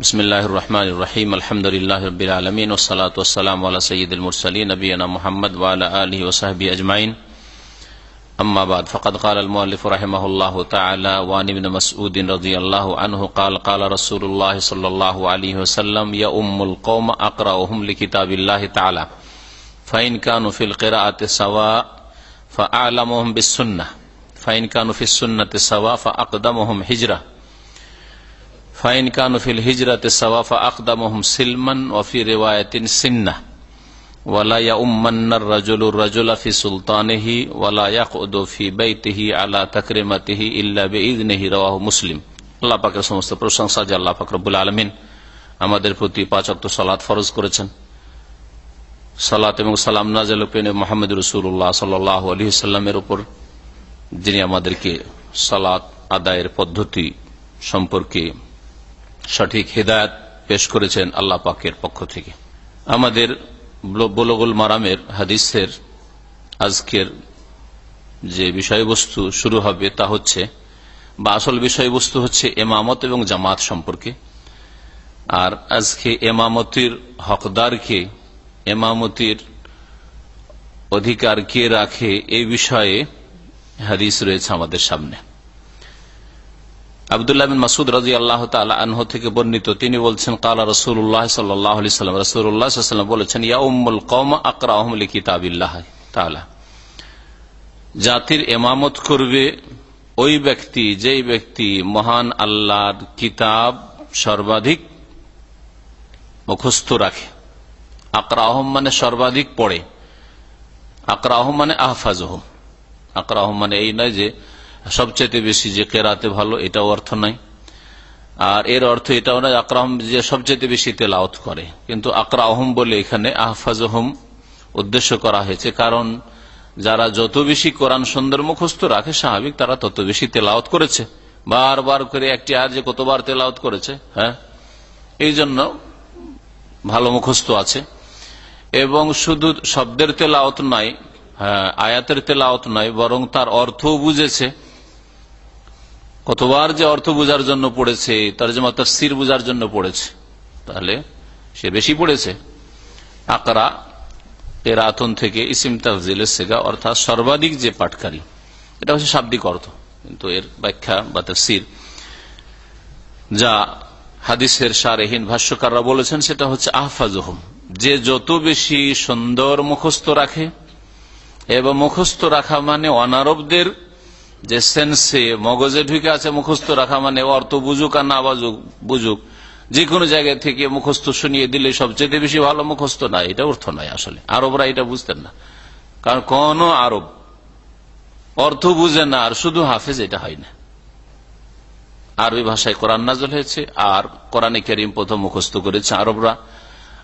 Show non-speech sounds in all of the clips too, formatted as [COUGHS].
بسم الله الرحمن الرحيم الحمد لله رب العالمين والصلاة والسلام على سيد المرسلين نبينا محمد وعلى آله وصحبه أجمعين أما بعد فقد قال المؤلف رحمه الله تعالى وعن ابن مسعود رضي الله عنه قال قال رسول الله صلى الله عليه وسلم يا أم القوم أقرأهم لكتاب الله تعالى فإن كانوا في القراءة سواء فأعلمهم بالسنة فإن كانوا في السنة سواء فأقدمهم هجرة fine কানফিল হিজরাতে সওয়াফা আকদাম সিলমান ওফি রেওয়ায়তিন Sinha আলা রওয়াহ মুসলিম সমস্ত প্রশংসা আমাদের প্রতি পাঁচক্ত সালাত ফরজ করেছেন। সালাত এবং সালাম নাজেল মোহাম্মদ রসুল্লাহ সাল আলী সাল্লামের উপর, যিনি আমাদেরকে সালাত আদায়ের পদ্ধতি সম্পর্কে সঠিক হেদায়ত পেশ করেছেন আল্লাহ পাকের পক্ষ থেকে। আমাদের বলগুল মারামের হাদিসের আজকের যে বিষয়বস্তু শুরু হবে তা হচ্ছে, বা আসল বিষয়বস্তু হচ্ছে এমামত এবং জামাত সম্পর্কে। আর আজকে এমামতির হকদারকে, এমামতির অধিকার কে রাখে এই বিষয়ে হাদিস রয়েছে আমাদের সামনে। আবদুল্লাহ বিন মাসুদ রাজি আল্লাহ আনহ থেকে বর্ণিত, তিনি বলছেন, কালা সাল্লাম বলেছেন, ইয়াউমুল কম কিতাবিল্লাহ জাতির এমামত করবে ওই ব্যক্তি, যেই ব্যক্তি মহান আল্লাহর কিতাব সর্বাধিক মুখস্থ রাখে। আকরাহম মানে সর্বাধিক পড়ে, আকরাহম মানে আহফাজহম। আকরাহম মানে এই নয় যে সবচেয়ে বেশি যে কেরাতে ভালো, এটাও অর্থ নাই। আর এর অর্থ এটাও নয় আকরাহম যে সবচেয়ে বেশি তেলাওত করে। কিন্তু আকরাহম বলে এখানে আহফাজহম উদ্দেশ্য করা হয়েছে। কারণ যারা যত বেশি কোরআন সুন্দর মুখস্থ রাখে, স্বাভাবিক তারা তত বেশি তেলাওত করেছে। বারবার করে একটি আর যে কতবার তেলাওত করেছে হ্যাঁ? এই জন্য ভালো মুখস্থ আছে। এবং শুধু শব্দের তেলাওত নাই হ্যাঁ আয়াতের তেলাওত নয় বরং তার অর্থ বুঝেছে। কতবার যে অর্থ বোঝার জন্য পড়েছে তার যে তফসির বোঝার জন্য পড়েছে, তাহলে সে বেশি পড়েছে। আকরা আতন থেকে ইসিম তাফজিলের সেগা, অর্থাৎ সর্বাধিক যে পাটকারী এটা হচ্ছে শাব্দিক অর্থ, কিন্তু এর ব্যাখ্যা বা তফসির যা হাদিসের সারেহীন ভাষ্যকাররা বলেছেন, সেটা হচ্ছে আহফাজহম। যে যত বেশি সুন্দর মুখস্থ রাখে, এবং মুখস্থ রাখা মানে অনারবদের যে সেন্সে মগজে ঢুকে আছে মুখস্থ রাখা মানে অর্থ বুঝুক আর না বাজুক বুঝুক। যে কোনো জায়গা থেকে মুখস্থ শুনিয়ে দিলে সবচেয়ে বেশি ভালো মুখস্থ না এটা অর্থ নয় আসলে। আরবরা এটা বুঝতেন না। কারণ কোন আরব অর্থ বুঝে না, আর শুধু হাফেজ এটা হয় না। আরবি ভাষায় কোরআন নাজল হয়েছে, আর কোরআনে করিম প্রথম মুখস্থ করেছে আরবরা।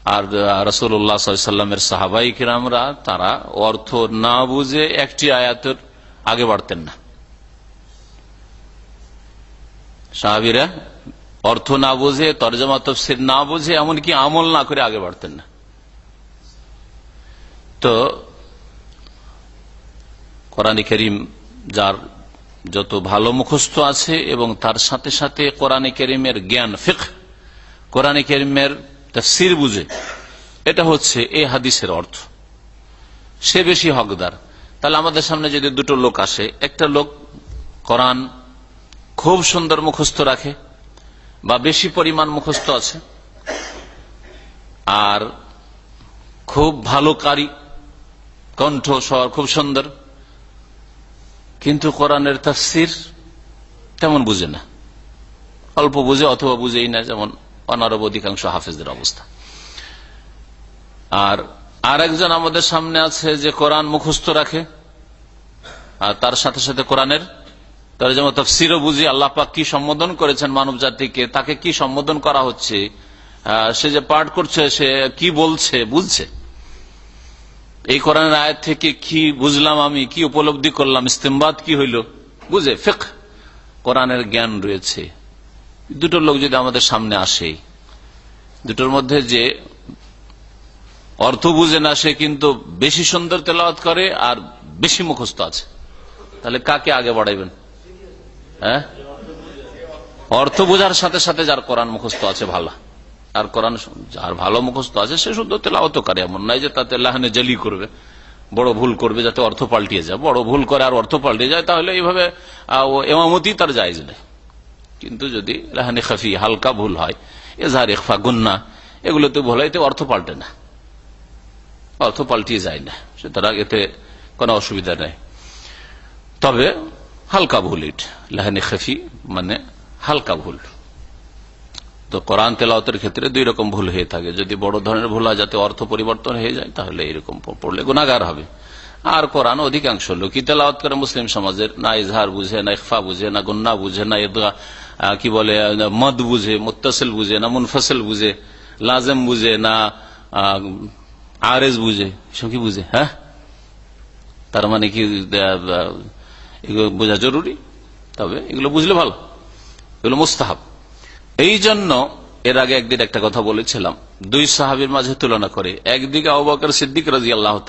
আর রসুল্লাহ সাল্লামের সাহাবাই কিরামরা তারা অর্থ না বুঝে একটি আয়াতের আগে বাড়তেন না। সাহাবিরা অর্থ না বুঝে, তর্জমা, তফসির না বুঝে, এমনকি আমল না করে আগে বাড়তেন না। তো কোরআন করিম যার যত ভালো মুখস্থ আছে এবং তার সাথে সাথে কোরআন করিমের জ্ঞান ফিক কোরআন করিমের তফসির বুঝে, এটা হচ্ছে এই হাদিসের অর্থ। সে বেশি হকদার। তাহলে আমাদের সামনে যদি দুটো লোক আসে, একটা লোক কোরআন খুব সুন্দর মুখস্থ রাখে বা বেশি পরিমাণ মুখস্থ আছে। আর খুব ভালো কারি কণ্ঠ স্বর খুব সুন্দর। কিন্তু কোরআনের তফসির তেমন বুঝে না। অল্প বুঝে অথবা বুঝেই না, যেমন অনারব অধিকাংশ হাফেজদের অবস্থা। আর আর একজন আমাদের সামনে আছে যে কোরআন মুখস্থ রাখে, আর তার সাথে সাথে কোরআনের তার যেমন তফসিরও বুঝি আল্লাহ পাক কি সম্বোধন করেছেন মানব জাতিকে তাকে কি সম্বোধন করা হচ্ছে? সে যে পাঠ করছে, সে কি বলছে, বুঝছে? এই কোরআনের আয়াত থেকে কি বুঝলাম আমি, কি উপলব্ধি করলাম, ইস্তেমবাদ কি হইল? বুঝে ফেক কোরআনের জ্ঞান রয়েছে। দুটো লোক যদি আমাদের সামনে আসে, দুটোর মধ্যে যে অর্থ বুঝে না, সে কিন্তু বেশি সুন্দর তেলাওয়াত করে আর বেশি মুখস্থ আছে। তাহলে কাকে আগে বাড়াইবেন? হ্যাঁ? অর্থ বোঝার সাথে সাথে যার কোরআন মুখস্থ আছে, ভালো। আর কোরআন যার ভালো মুখস্থ আছে, সে তেলাওয়াত করে, এমন নাই যে তাতে লাহানে জালি করবে, বড় ভুল করবে যাতে অর্থ পাল্টিয়ে যায়। বড় ভুল করে আর অর্থ পাল্টে যায়, তাহলে এইভাবে এমামতি তার জায়জ নেই। কিন্তু যদি লাহানি খাফি, হালকা ভুল হয়, এজাহার ইকফা গুন্না, এগুলোতে ভুল হয় অর্থ পাল্টে না। অর্থ পাল্টিয়ে যায় না। সুতরাং এতে কোনো অসুবিধা নেই। তবে হালকা ভুল ইট, লাহানি খাফি মানে হালকা ভুল। তো কোরআন তেলাওতের ক্ষেত্রে দুই রকম ভুল হয়ে থাকে। যদি বড় ধরনের ভুল হয়, যাতে অর্থ পরিবর্তন হয়ে যায়, তাহলে এরকম পড়লে গুণাগার হবে। আর কোরআন অধিকাংশ লোকই তেলাওয়াত করে মুসলিম সমাজের। না ইজহার বুঝে, না ইফা বুঝে, না গুন্না বুঝে, না কি বলে মদ বুঝে মুতাসিল বুঝে, না মুনফসিল বুঝে, লাজেম বুঝে, না আরেজ বুঝে। সব কি বুঝে হ্যাঁ? তার মানে কি এগুলো বোঝা জরুরি, তবে এগুলো বুঝলে ভালো। এগুলো মুস্তাহাব। এই জন্য এর আগে একদিন একটা কথা বলেছিলাম, দুই সাহাবির মাঝে তুলনা করে। একদিকে অবাকর সিদ্দিক রাজি আল্লাহ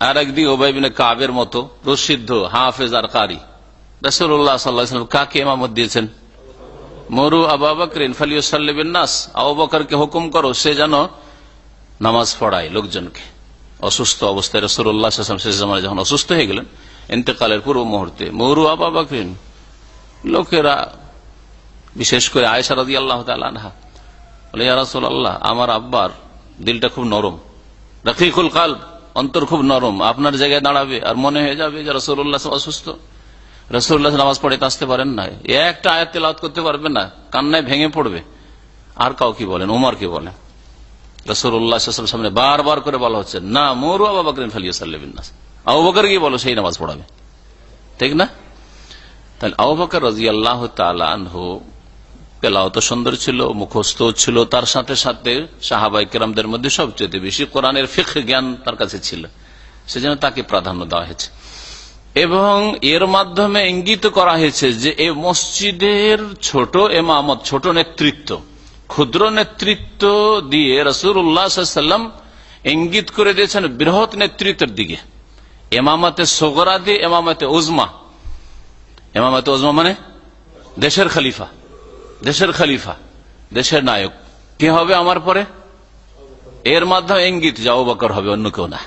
আর একদিকে ওবাইবিনে কাবের মতো প্রসিদ্ধ হাফেজ আর কারি। রসুল্লাহ সাল্লাহ কাকে দিয়েছেন? মরু নাস। হুকুম করো, সে যেন নামাজ পড়ায় লোকজনকে। অসুস্থ অবস্থায় যখন অসুস্থ হয়ে গেলেন ইন্তেকালের পূর্ব মুহূর্তে। মরু আবাবকরিন লোকেরা, বিশেষ করে আয়সা রাজি আল্লাহ আনহা, বলে ইয়ারাসুল আল্লাহ আমার আব্বার দিলটা খুব নরম। রফিকুল কাল অন্তর খুব নরম। আপনার জায়গায় দাঁড়াবে আর মনে হয়ে যাবে যে রসুল্লাহ অসুস্থ। রসুল্লাহ নামাজ পড়ে আসতে পারেন না একটা আয়াত তেলাওয়াত করতে পারবে না, কান্নায় ভেঙে পড়বে। আর কাউ কি বলেন। ওমর কি বলেন রসুল্লাহ সামনে বারবার করে বলা হচ্ছে, না, মোরু আবা বকরিন ফালিয়া আবু গিয়ে বলো? সেই নামাজ পড়াবে। ঠিক না? তাহলে আবু রাজি আল্লাহ তালহু পেলাও তো সুন্দর ছিল, মুখস্থ ছিল, তার সাথে সাথে সাহাবাই কেরামদের মধ্যে সবচেয়ে বেশি কোরআনের ফিখ জ্ঞান তার কাছে ছিল। সেজন্য তাকে প্রাধান্য দেওয়া হয়েছে। এবং এর মাধ্যমে ইঙ্গিত করা হয়েছে যে এই মসজিদের ছোট এমামত, ছোট নেতৃত্ব, ক্ষুদ্র নেতৃত্ব দিয়ে রসুর উল্লাহাম ইঙ্গিত করে দিয়েছেন বৃহৎ নেতৃত্বের দিকে। এমামতে সোগরা দিয়ে এমামতে উজমা। এমামতে উজমা মানে দেশের খলিফা। দেশের খলিফা, দেশের নায়ক। কে হবে আমার পরে? এর মাধ্যমে ইঙ্গিত যাও বকর হবে, অন্য কেউ না।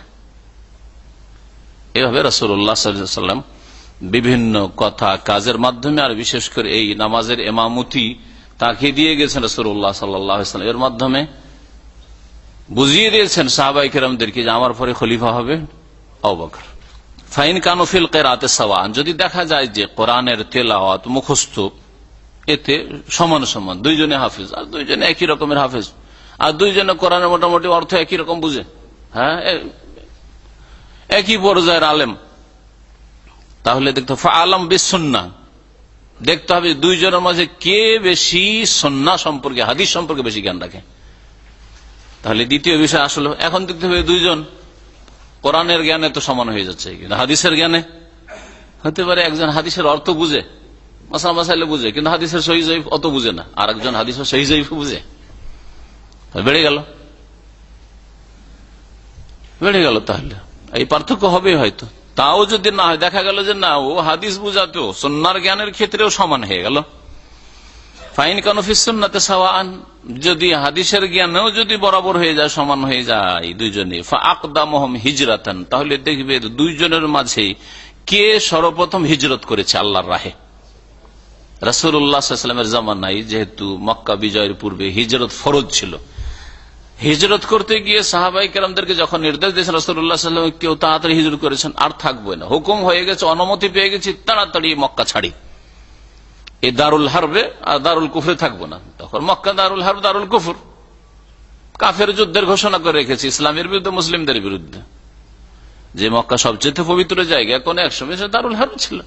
এভাবে রসুল্লাহাম বিভিন্ন কথা, কাজের মাধ্যমে, আর বিশেষ করে এই নামাজের এমামতি তাকে দিয়ে গেছেন রসুল্লাহ সাল্লাম এর মাধ্যমে বুঝিয়ে দিয়েছেন সাহাবাই কেরামদেরকে যে আমার পরে খলিফা হবে অবকর ফাইন কানুফিল কেরাতে সওয়ান। যদি দেখা যায় যে কোরআনের তেলাওয়াত মুখস্থ, এতে সমান সমান, দুইজনে হাফিজ, আর দুইজনে একই রকমের হাফিজ, আর দুইজনে কোরআনের মোটামুটি অর্থ একই রকম বুঝে হ্যাঁ? একই পর্যায়ের আলেম, তাহলে দেখতে আলম বিসন্না, দেখতে হবে দুইজনের মাঝে কে বেশি সন্না সম্পর্কে, হাদিস সম্পর্কে বেশি জ্ঞান রাখে। তাহলে দ্বিতীয় বিষয় আসলে, এখন দেখতে হবে দুইজন কোরআনের জ্ঞানে তো সমান হয়ে যাচ্ছে কিন্তু হাদিসের জ্ঞানে। হতে পারে একজন হাদিসের অর্থ বুঝে, মাসাল মাসাইলে বুঝে, কিন্তু হাদিসের সহি অত বুঝে না, আর একজন হাদিসের সহি বুঝে। বেড়ে গেল। বেড়ে গেল তাহলে। এই পার্থক্য হবে হয়তো। তাও যদি না হয়, দেখা গেল যে না, ও হাদিস বুঝাতেও সন্ন্যার জ্ঞানের ক্ষেত্রেও সমান হয়ে গেল। ফাইন কানফিসন্নাতে সাওয়ান যদি হাদিসের জ্ঞানেও যদি বরাবর হয়ে যায়, সমান হয়ে যায় দুইজনে আকদামহম হিজরাতান, তাহলে দেখবে দুইজনের মাঝে কে সর্বপ্রথম হিজরত করেছে আল্লাহর রাহে। রাসুল্লাহামের জামানাই যেহেতু মক্কা বিজয়ের পূর্বে হিজরত ফরজ ছিল, হিজরত করতে গিয়ে সাহাবাই কেরামদেরকে যখন নির্দেশ দিয়েছেন রসুল্লাহ সাল্লাম কেউ তাড়াতাড়ি হিজরত করেছেন, আর থাকবে না। হুকুম হয়ে গেছে, অনুমতি পেয়ে গেছি, তাড়াতাড়ি মক্কা ছাড়ি। এই দারুল হারবে আর দারুল কুফরে থাকব না। তখন মক্কা দারুল হারব, দারুল কুফর। কাফের যুদ্ধের ঘোষণা করে রেখেছে, ইসলামের বিরুদ্ধে, মুসলিমদের বিরুদ্ধে। যে মক্কা সবচেয়ে পবিত্র জায়গা, কোন একসময় সে দারুল হারব ছিল।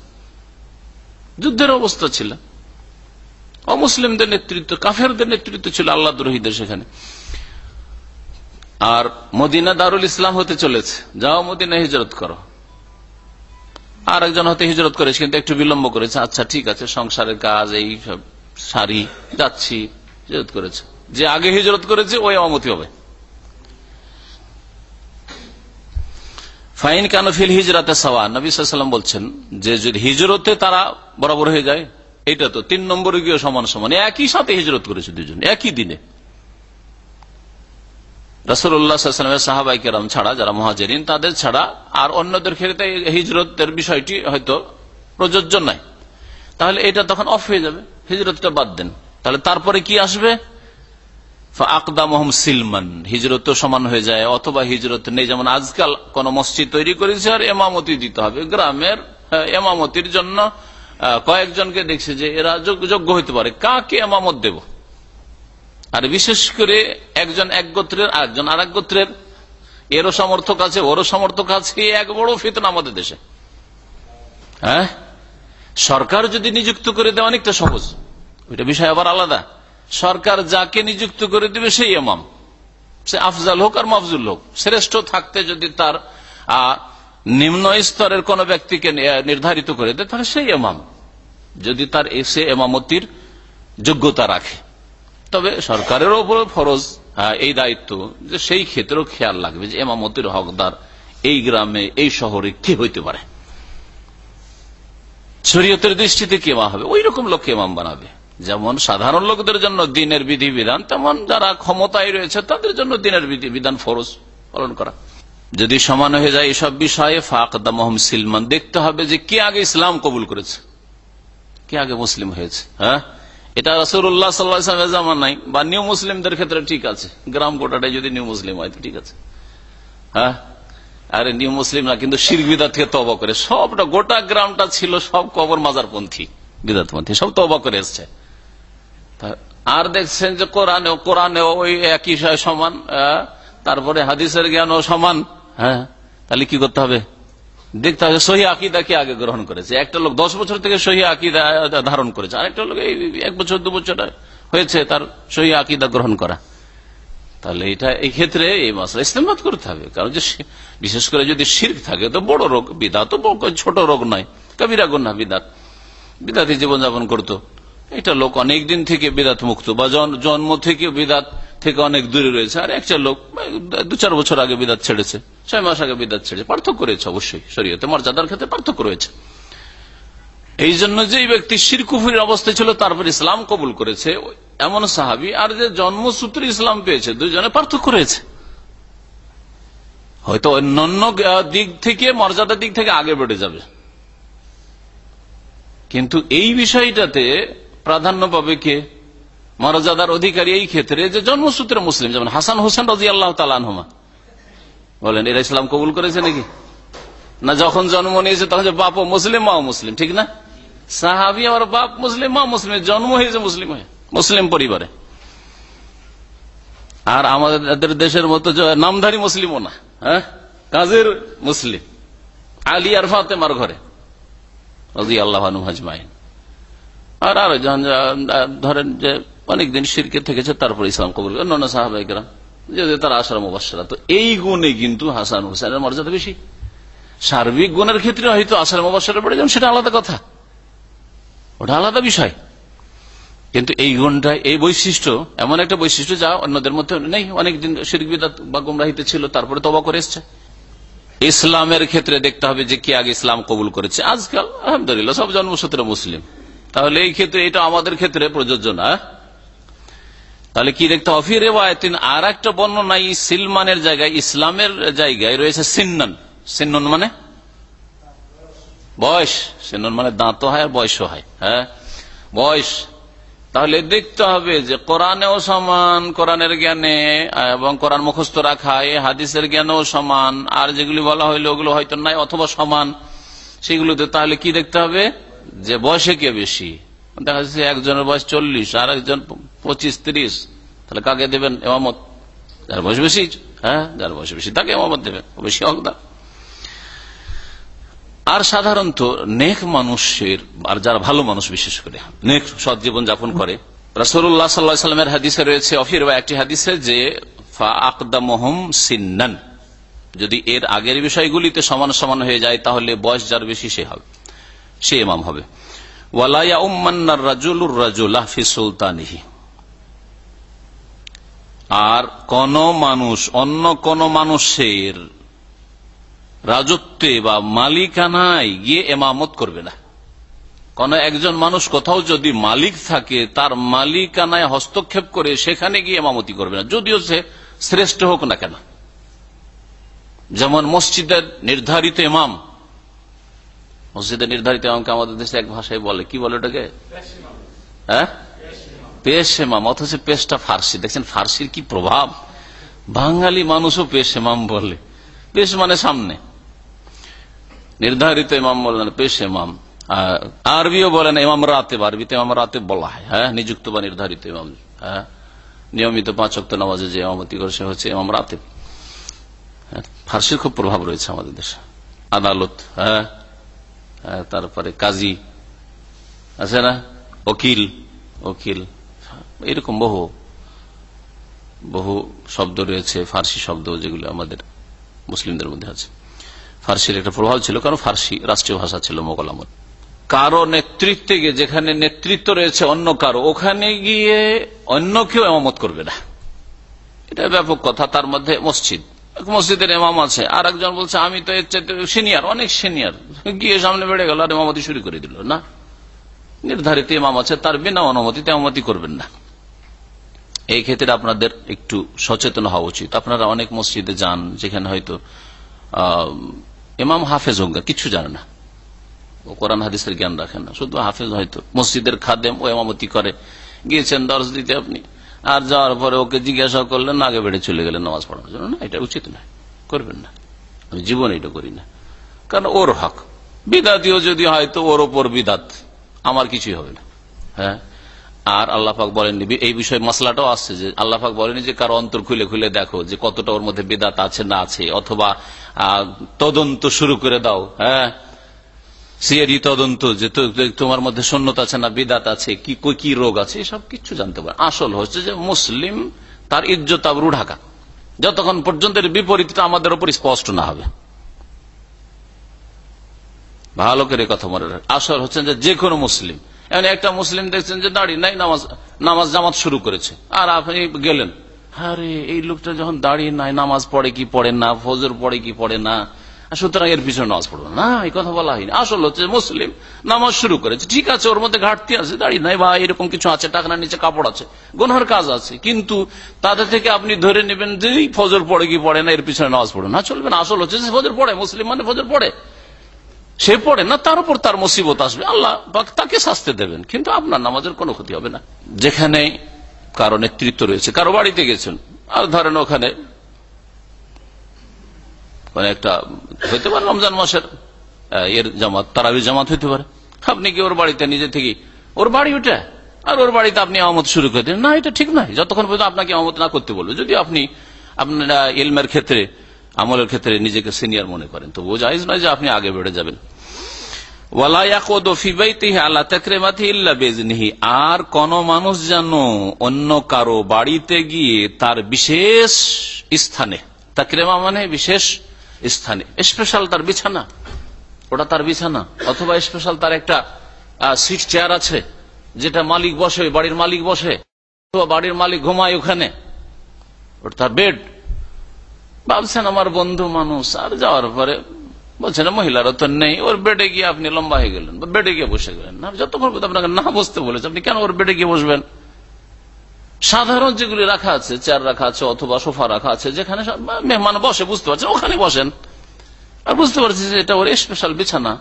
যুদ্ধের অবস্থা ছিল। অমুসলিমদের নেতৃত্ব, কাফেরদের নেতৃত্ব ছিল আল্লাহ দ্রোহীদের সেখানে। আর মদিনা দারুল ইসলাম হতে চলেছে। যাও মদিনা হিজরত করো। আর একজন হতে হিজরত করেছে, কিন্তু একটু বিলম্ব করেছে। আচ্ছা ঠিক আছে, সংসারের কাজ, এই সব সারি যাচ্ছি, হিজরত করেছে। যে আগে হিজরত করেছে, ওই অমতি হবে। ফাইন কেন ফিল হিজরাতে সওয়া। নবী সাল্লাম বলছেন যে যদি হিজরতে তারা বরাবর হয়ে যায় এটা তো তিন নম্বরে গিয়ে সমান সমান। একই সাথে হিজরত করেছে দুজন, একই দিনে। রসুল্লাহামের সাহাবাই কেরাম ছাড়া যারা মহাজেরিন, তাদের ছাড়া আর অন্যদের ক্ষেত্রে হিজরতের বিষয়টি হয়তো প্রযোজ্য নয়। তাহলে এটা তখন অফ হয়ে যাবে হিজরতটা বাদ দেন। তাহলে তারপরে কি আসবে? আকদা মোহাম সিলমান, হিজরত সমান হয়ে যায়, অথবা হিজরত নেই। যেমন আজকাল কোন মসজিদ তৈরি করেছে আর এমামতি দিতে হবে। গ্রামের এমামতির জন্য কয়েকজনকে দেখছে যে এরা যোগ্য হইতে পারে। কাকে এমামত দেব? আর বিশেষ করে একজন এক গোত্রের, আরেকজন আর এক গোত্রের। এরও সমর্থক আছে, ওরও সমর্থক আছে এক বড় ফিতনা আমাদের দেশে। হ্যাঁ? সরকার যদি নিযুক্ত করে দেয় অনেকটা সহজ। ওইটা বিষয় আবার আলাদা। সরকার যাকে নিযুক্ত করে দিবে সেই এমাম সে আফজাল হোক আর মফজুল হোক। শ্রেষ্ঠ থাকতে যদি তার নিম্ন স্তরের কোন ব্যক্তিকে নির্ধারিত করে দেয়, তাহলে সেই এমাম যদি তার এসে এমামতির যোগ্যতা রাখে। তবে সরকারের ওপর ফরজ এই দায়িত্ব যে সেই ক্ষেত্রেও খেয়াল লাগবে যে এমামতির হকদার এই গ্রামে, এই শহরে কি হইতে পারে। শরীয়তের দৃষ্টিতে কেমা হবে? ওই রকম লোককে এমাম বানাবে। যেমন সাধারণ লোকদের জন্য দিনের বিধি বিধান তেমন যারা ক্ষমতায় রয়েছে, তাদের জন্য দিনের বিধি বিধান ফরজ পালন করা। যদি সমান হয়ে যায় এসব বিষয়ে ফাকদা মোহাম্মদ সিলমান দেখতে হবে যে কে আগে ইসলাম কবুল করেছে। কে আগে মুসলিম হয়েছে? হ্যাঁ? এটা রসুল্লাহ সাল্লাহামের জামান নাই, বা নিউ মুসলিমদের ক্ষেত্রে ঠিক আছে। গ্রাম গোটাটাই যদি নিউ মুসলিম হয়, তো ঠিক আছে। হ্যাঁ? আরে নিউ মুসলিম না, কিন্তু শির বিদা থেকে তবা করে। সবটা, গোটা গ্রামটা ছিল সব কবর মাজারপন্থী, বিদাতপন্থী, সব তবা করে এসছে। আর দেখছেন যে কোরআনে কোরআনে ওই একই সমান তারপরে হাদিসের জ্ঞানও সমান। হ্যাঁ? তাহলে কি করতে হবে? দেখতে হবে সহি আকিদাকে আগে গ্রহণ করেছে। একটা লোক দশ বছর থেকে সহি আকিদা ধারণ করেছে। আরেকটা লোক এই এক বছর, দু বছর হয়েছে তার সহি আকিদা গ্রহণ করা। তাহলে এটা এই ক্ষেত্রে এই মশলা ইস্তেমাত করতে হবে। কারণ যে বিশেষ করে যদি শির্ক থাকে, তো বড় রোগ, বিদাত তো ছোট রোগ নয়। কবিরা গুন্না বিদাত। বিদাতি জীবনযাপন করতো। এটা লোক অনেক দিন থেকে বিদাত মুক্ত, বা জন্ম থেকে বিদাত থেকে অনেক দূরে রয়েছে। আর একটা লোক, দু চার বছর আগে বিদাত ছেড়েছে, ছয় মাস আগে বিদাত ছেড়েছে পার্থক্য রয়েছে অবশ্যই শরীয়তে, মর্যাদার ক্ষেত্রে পার্থক্য রয়েছে। এই জন্য যে ব্যক্তি শিরকুফির অবস্থায় ছিল, তারপর ইসলাম কবুল করেছে, এমন সাহাবি, আর যে জন্মসূত্রে ইসলাম পেয়েছে, দুজনে পার্থক্য রয়েছে। হয়তো অন্যান্য দিক থেকে, মর্যাদার দিক থেকে আগে বেড়ে যাবে। কিন্তু এই বিষয়টাতে প্রাধান্য পাবে কে? মর্যাদার অধিকারী এই ক্ষেত্রে যে জন্মসূত্রে মুসলিম। যেমন হাসান হোসেন রাজি আল্লাহ তালানহমা বলেন, এরা ইসলাম কবুল করেছে নাকি? না, যখন জন্ম নিয়েছে তখন বাপ মুসলিম মাও মুসলিম, ঠিক না? সাহাবি আমার বাপ মুসলিম, মা মুসলিম, জন্ম হয়েছে মুসলিম হয়ে, মুসলিম পরিবারে। আর আমাদের দেশের মতো নামধারী মুসলিমও না হ্যাঁ? কাজের মুসলিম। আলী আর ফাতেমার ঘরে রাজি আল্লাহ হাজমাইন আর আরও ধরেন যে অনেকদিন সিরকে থেকেছে, তারপর ইসলাম কবুল অন্যান্য সাহাবাহিকরা যদি তার আসার মুবাসরা তো এই গুণে কিন্তু হাসান হুসেনের মর্যাদা বেশি। সার্বিক গুণের ক্ষেত্রে হয়তো আসার মুবাসরা পড়ে যান সেটা আলাদা কথা। ওটা আলাদা বিষয়। কিন্তু এই গুণটা, এই বৈশিষ্ট্য, এমন একটা বৈশিষ্ট্য যা অন্যদের মধ্যে নেই। অনেকদিন শিরিক বা গুমরাহিতে ছিল, তারপরে তবা করে এসছে। ইসলামের ক্ষেত্রে দেখতে হবে যে কি আগে ইসলাম কবুল করেছে। আজকাল, আলহামদুলিল্লাহ, সব জন্মসূত্রে মুসলিম। তাহলে এই ক্ষেত্রে এটা আমাদের ক্ষেত্রে প্রযোজ্য না। তাহলে কি দেখতে অফি রেওয়ায়তিন আর একটা বর্ণনা সিলমানের জায়গায়, ইসলামের জায়গায় রয়েছে সিন্নন। সিন্নন মানে? বয়স। সিন্নন মানে দাঁত হয় আর বয়সও হয় হ্যাঁ? বয়স। তাহলে দেখতে হবে যে কোরআনেও সমান, কোরআনের জ্ঞানে, এবং কোরআন মুখস্থ রাখা, এ হাদিসের জ্ঞানেও সমান, আর যেগুলি বলা হইল ওগুলো হয়তো নাই অথবা সমান। সেগুলোতে তাহলে কি দেখতে হবে? যে বয়সে কে বেশি? দেখা যাচ্ছে একজনের বয়স চল্লিশ আর একজন পঁচিশ, তিরিশ। তাহলে কাকে দেবেন? এমামত। যার বয়স বেশি হ্যাঁ যার বয়স বেশি, তাকে এমামত দেবেন। বেশি হকদার আর সাধারণত নেক মানুষের, আর যারা ভালো মানুষ বিশেষ করে, নেক সৎ জীবন যাপন করে রসুল্লাহ সাল্লামের হাদিসে রয়েছে অফির বা একটি হাদিসে যে আকদামহম সিন্নান। যদি এর আগের বিষয়গুলিতে সমান সমান হয়ে যায়, তাহলে বয়স যার বেশি সে হবে। সে ইমাম হবে। ওয়ালায়া উম্মান্নার রাজুলুর রাজুল্লাহ ফি সুলতানিহি। আর কোন মানুষ, অন্য কোন মানুষের রাজত্বে বা মালিকানায় গিয়ে এমামত করবে না। কোন একজন মানুষ কোথাও যদি মালিক থাকে, তার মালিকানায় হস্তক্ষেপ করে সেখানে গিয়ে এমামতি করবে না। যদিও সে শ্রেষ্ঠ হোক না কেন। যেমন মসজিদের নির্ধারিত ইমাম মসজিদের নির্ধারিত ইমামকে আমাদের দেশে এক ভাষায় বলে। কি বলে ওটাকে? হ্যাঁ? পেশ এমাম অথচ পেশটা ফার্সি। দেখছেন ফার্সির কি প্রভাব? বাঙালি মানুষও পেশ এমাম বলে। পেশ মানে সামনে। নির্ধারিত ইমাম বলেন পেশ এমাম আরবিও বলেন ইমাম রাতে আরবিতে ইমাম রাতে বলা হয় হ্যাঁ? নিযুক্ত বা নির্ধারিত ইমাম হ্যাঁ? নিয়মিত পাঁচ অক্ট নামাজে যে ইমামতি করে, সে হচ্ছে ইমাম রাতে ফার্সির খুব প্রভাব রয়েছে আমাদের দেশে। আদালত হ্যাঁ? তারপরে কাজী, আছে না? ওকিল ওকিল, এরকম বহু বহু শব্দ রয়েছে, ফার্সি শব্দ যেগুলো আমাদের মুসলিমদের মধ্যে আছে। ফার্সির একটা প্রভাব ছিল, কারণ ফার্সি রাষ্ট্রীয় ভাষা ছিল মোগল আমল। কারও নেতৃত্বে গিয়ে, যেখানে নেতৃত্ব রয়েছে অন্য কারও, ওখানে গিয়ে অন্য কেউ এমামত করবে না। এটা ব্যাপক কথা, তার মধ্যে মসজিদ মসজিদের এমাম আছে আর একজন বলছে, আমি তো এর চাইতে সিনিয়র অনেক সিনিয়র গিয়ে সামনে বেড়ে গেল আর এমামতি শুরু করে দিল, না, নির্ধারিত ইমাম আছে, তার বিনা অনুমতিতে এমামতি করবেন না। এই ক্ষেত্রে আপনাদের একটু সচেতন হওয়া উচিত। আপনারা অনেক মসজিদে যান, যেখানে হয়তো ইমাম হাফেজ হোক কিছু জানে না। ও কোরআন হাদিসের জ্ঞান রাখেন না। শুধু হাফেজ হয়তো। মসজিদের খাদেম ও এমামতি করে। গিয়েছেন দর্শ দিতে আপনি। আর যাওয়ার পরে ওকে জিজ্ঞাসা করলেন, আগে বেড়ে চলে গেলেন নামাজ পড়ানোর জন্য। না, এটা উচিত নয়, করবেন না। আমি জীবন এটা করি না। কারণ ওর হক। বিদাতিও যদি হয় তো ওর ওপর বিদাত। আমার কিছুই হবে না। হ্যাঁ? আর আল্লাহাক বলেন এই বিষয়ে মশলাটাও আসছে যে আল্লাহাক বলেনি যে, কারও অন্তর খুলে খুলে দেখো যে, কতটা ওর মধ্যে বেদাত আছে না আছে, অথবা তদন্ত শুরু করে দাও। হ্যাঁ? সিয়ারি তদন্ত, যে তোমার মধ্যে শূন্যতা আছে না, বিদাত আছে, কি কি রোগ আছে, এসব কিছু জানতে পারে। আসল হচ্ছে যে মুসলিম তার ইজ্জত আবরু ঢাকা যতক্ষণ পর্যন্ত বিপরীতটা আমাদের উপর স্পষ্ট না হবে। ভালো করে কথা মনে রাখ। আসল হচ্ছেন যে যে কোনো মুসলিম। এমন একটা মুসলিম দেখছেন যে দাঁড়িয়ে নাই, নামাজ নামাজ জামাত শুরু করেছে। আর আপনি গেলেন, আরে, এই লোকটা যখন দাঁড়িয়ে নাই, নামাজ পড়ে কি পড়ে না, ফজর পড়ে কি পড়ে না? সুতরাং এর পিছনে নামাজ পড়ব না, এই কথা বলা হয়নি। আসল হচ্ছে মুসলিম নামাজ শুরু করেছে। ঠিক আছে, ওর মধ্যে ঘাটতি আছে, দাঁড়িয়ে নাই, বা এরকম কিছু আছে টাকার নিচে কাপড় আছে, গোনার কাজ আছে, কিন্তু তাদের থেকে আপনি ধরে নেবেন যে ফজর পড়ে কি পড়ে না, এর পিছনে নামাজ পড়ে। না, চলবে না। আসল হচ্ছে ফজর পড়ে, মুসলিম মানে ফজর পড়ে। সে পড়ে না, তার উপর তার মুসিবত আসবে। আল্লাহ তাকে শাস্তি দেবেন, কিন্তু আপনার নামাজের কোনো ক্ষতি হবে না। যেখানে কারও নেতৃত্ব রয়েছে, কারও বাড়িতে গেছেন, আর ধরেন ওখানে মানে একটা হইতে পারে রমজান মাসের এর জামাত, তারাবি জামাত হইতে পারে। আপনি কি ওর বাড়িতে নিজে থেকে, ওর বাড়ি ওটা? আর ওর বাড়িতে আপনি আমত শুরু করে দেন না, এটা ঠিক নয়। যতক্ষণ পর্যন্ত আপনাকে আমত না করতে বলবে, যদি আপনি আপনারা ইলমের ক্ষেত্রে, আমলের ক্ষেত্রে নিজেকে সিনিয়র মনে করেন তো জাহিজ নয় যে আপনি আগে বেড়ে যাবেন। আর কোন মানুষ যেন অন্য কারও বাড়িতে গিয়ে তার বিশেষ স্থানে, তাকরেমা মানে বিশেষ স্থানে। স্পেশাল তার বিছানা। ওটা তার বিছানা। অথবা স্পেশাল তার একটা সিট চেয়ার আছে, যেটা মালিক বসে, বাড়ির মালিক বসে। অথবা বাড়ির মালিক ঘুমায় ওখানে। ওটা তার বেড ভাবছেন, আমার বন্ধু মানুষ, আর যাওয়ার পরে বলছেন মহিলারও তো নেই। ওর বেডে গিয়ে আপনি লম্বা হয়ে গেলেন বেডে গিয়ে বসে গেলেন। যতক্ষণ আপনাকে না বসতে বলেছে, আপনি কেন ওর বেডে গিয়ে বসবেন? সাধারণ যেগুলি রাখা আছে, চেয়ার রাখা আছে, অথবা সোফা রাখা আছে, যেখানে মেহমান বসে, বুঝতে পারছেন ওখানে বসেন। আর বুঝতে পারছি যে এটা ওর স্পেশাল বিছানা।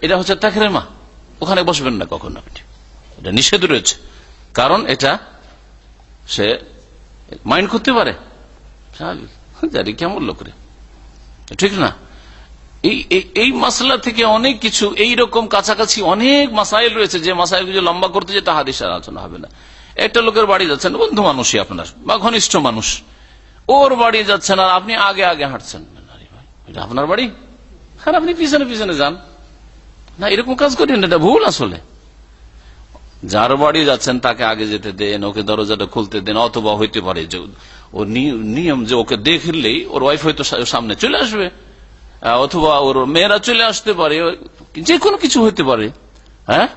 এটা হচ্ছে তাকরেমা। ওখানে বসবেন না কখন আপনি। এটা নিষেধ রয়েছে। কারণ এটা সে মাইন্ড করতে পারে। জানি, কেমন লোকরে ঠিক না? এই মাসলা থেকে অনেক কিছু, এই রকম কাছাকাছি অনেক মাসাইল রয়েছে, যে মাসাইল কিছু লম্বা করতে যেটা হাদিস আলোচনা হবে না। একটা লোকের বাড়ি যাচ্ছেন, বন্ধু মানুষই আপনার, বা ঘনিষ্ঠ মানুষ। ওর বাড়ি যাচ্ছেন আর আপনি আগে আগে হাঁটছেন। এটা আপনার বাড়ি? আর আপনি পিছনে পিছনে যান। না, এরকম কাজ করেন এটা ভুল আসলে। যার বাড়ি যাচ্ছেন, তাকে আগে যেতে দেন, ওকে দরজাটা খুলতে দেন, অথবা হইতে পারে ও নি- নিয়ম যে ওকে দেখলেই ওর ওয়াইফ হয়তো সামনে চলে আসবে অথবা ওর মেয়েরা চলে আসতে পারে, যে কোনো কিছু হতে পারে হ্যাঁ?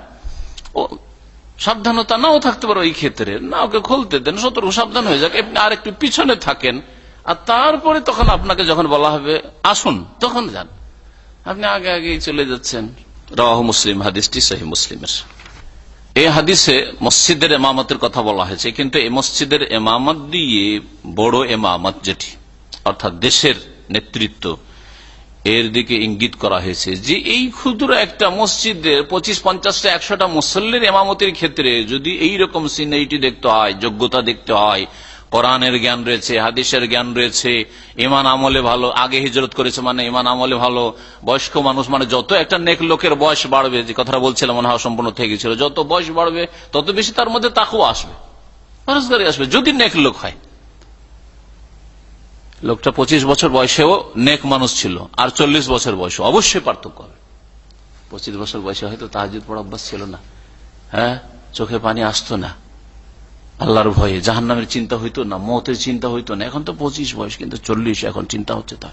সাবধানতা নাও থাকতে পারে ওই ক্ষেত্রে। না, ওকে খুলতে দেন সতর্ক সাবধান হয়ে যাক। আপনি আর একটু পিছনে থাকেন, আর তারপরে তখন আপনাকে যখন বলা হবে, আসুন, তখন যান। আপনি আগে আগে চলে যাচ্ছেন। রাহ মুসলিম, হাদিসটি সহি মুসলিমের। এই হাদিসে মসজিদের এমামতের কথা বলা হয়েছে, কিন্তু এই মসজিদের এমামত দিয়ে বড় এমামত যেটি, অর্থাৎ দেশের নেতৃত্ব এর দিকে ইঙ্গিত করা হয়েছে যে এই ক্ষুদ্র একটা মসজিদের পঁচিশ, পঞ্চাশটা, একশোটা মুসল্লির এমামতির ক্ষেত্রে যদি এই রকম সিনারিটি দেখতে হয়, যোগ্যতা দেখতে হয়, কোরআনের জ্ঞান রয়েছে, হাদিসের জ্ঞান রয়েছে, ইমান আমলে ভালো, আগে হিজরত করেছে মানে ইমান আমলে ভালো, বয়স্ক মানুষ মানে যত একটা নেক লোকের বয়স বাড়বে, যে কথাটা বলছিলাম, মনে হয় সম্পূর্ণ থেকে গেছিল, যত বয়স বাড়বে, তত বেশি তার মধ্যে তাকেও আসবে আসবে, যদি নেক লোক হয়। লোকটা পঁচিশ বছর বয়সেও নেক মানুষ ছিল, আর চল্লিশ বছর বয়সে অবশ্যই পার্থক্য হবে। পঁচিশ বছর বয়সে হয়তো তাহাজুদ পড়া অভ্যাস ছিল না। হ্যাঁ? চোখে পানি আসতো না। আল্লাহর ভয়ে। জাহান নামের চিন্তা হইতো না, মতের চিন্তা হইতো না। এখন তো পঁচিশ বয়স, কিন্তু চল্লিশ, এখন চিন্তা হচ্ছে তার।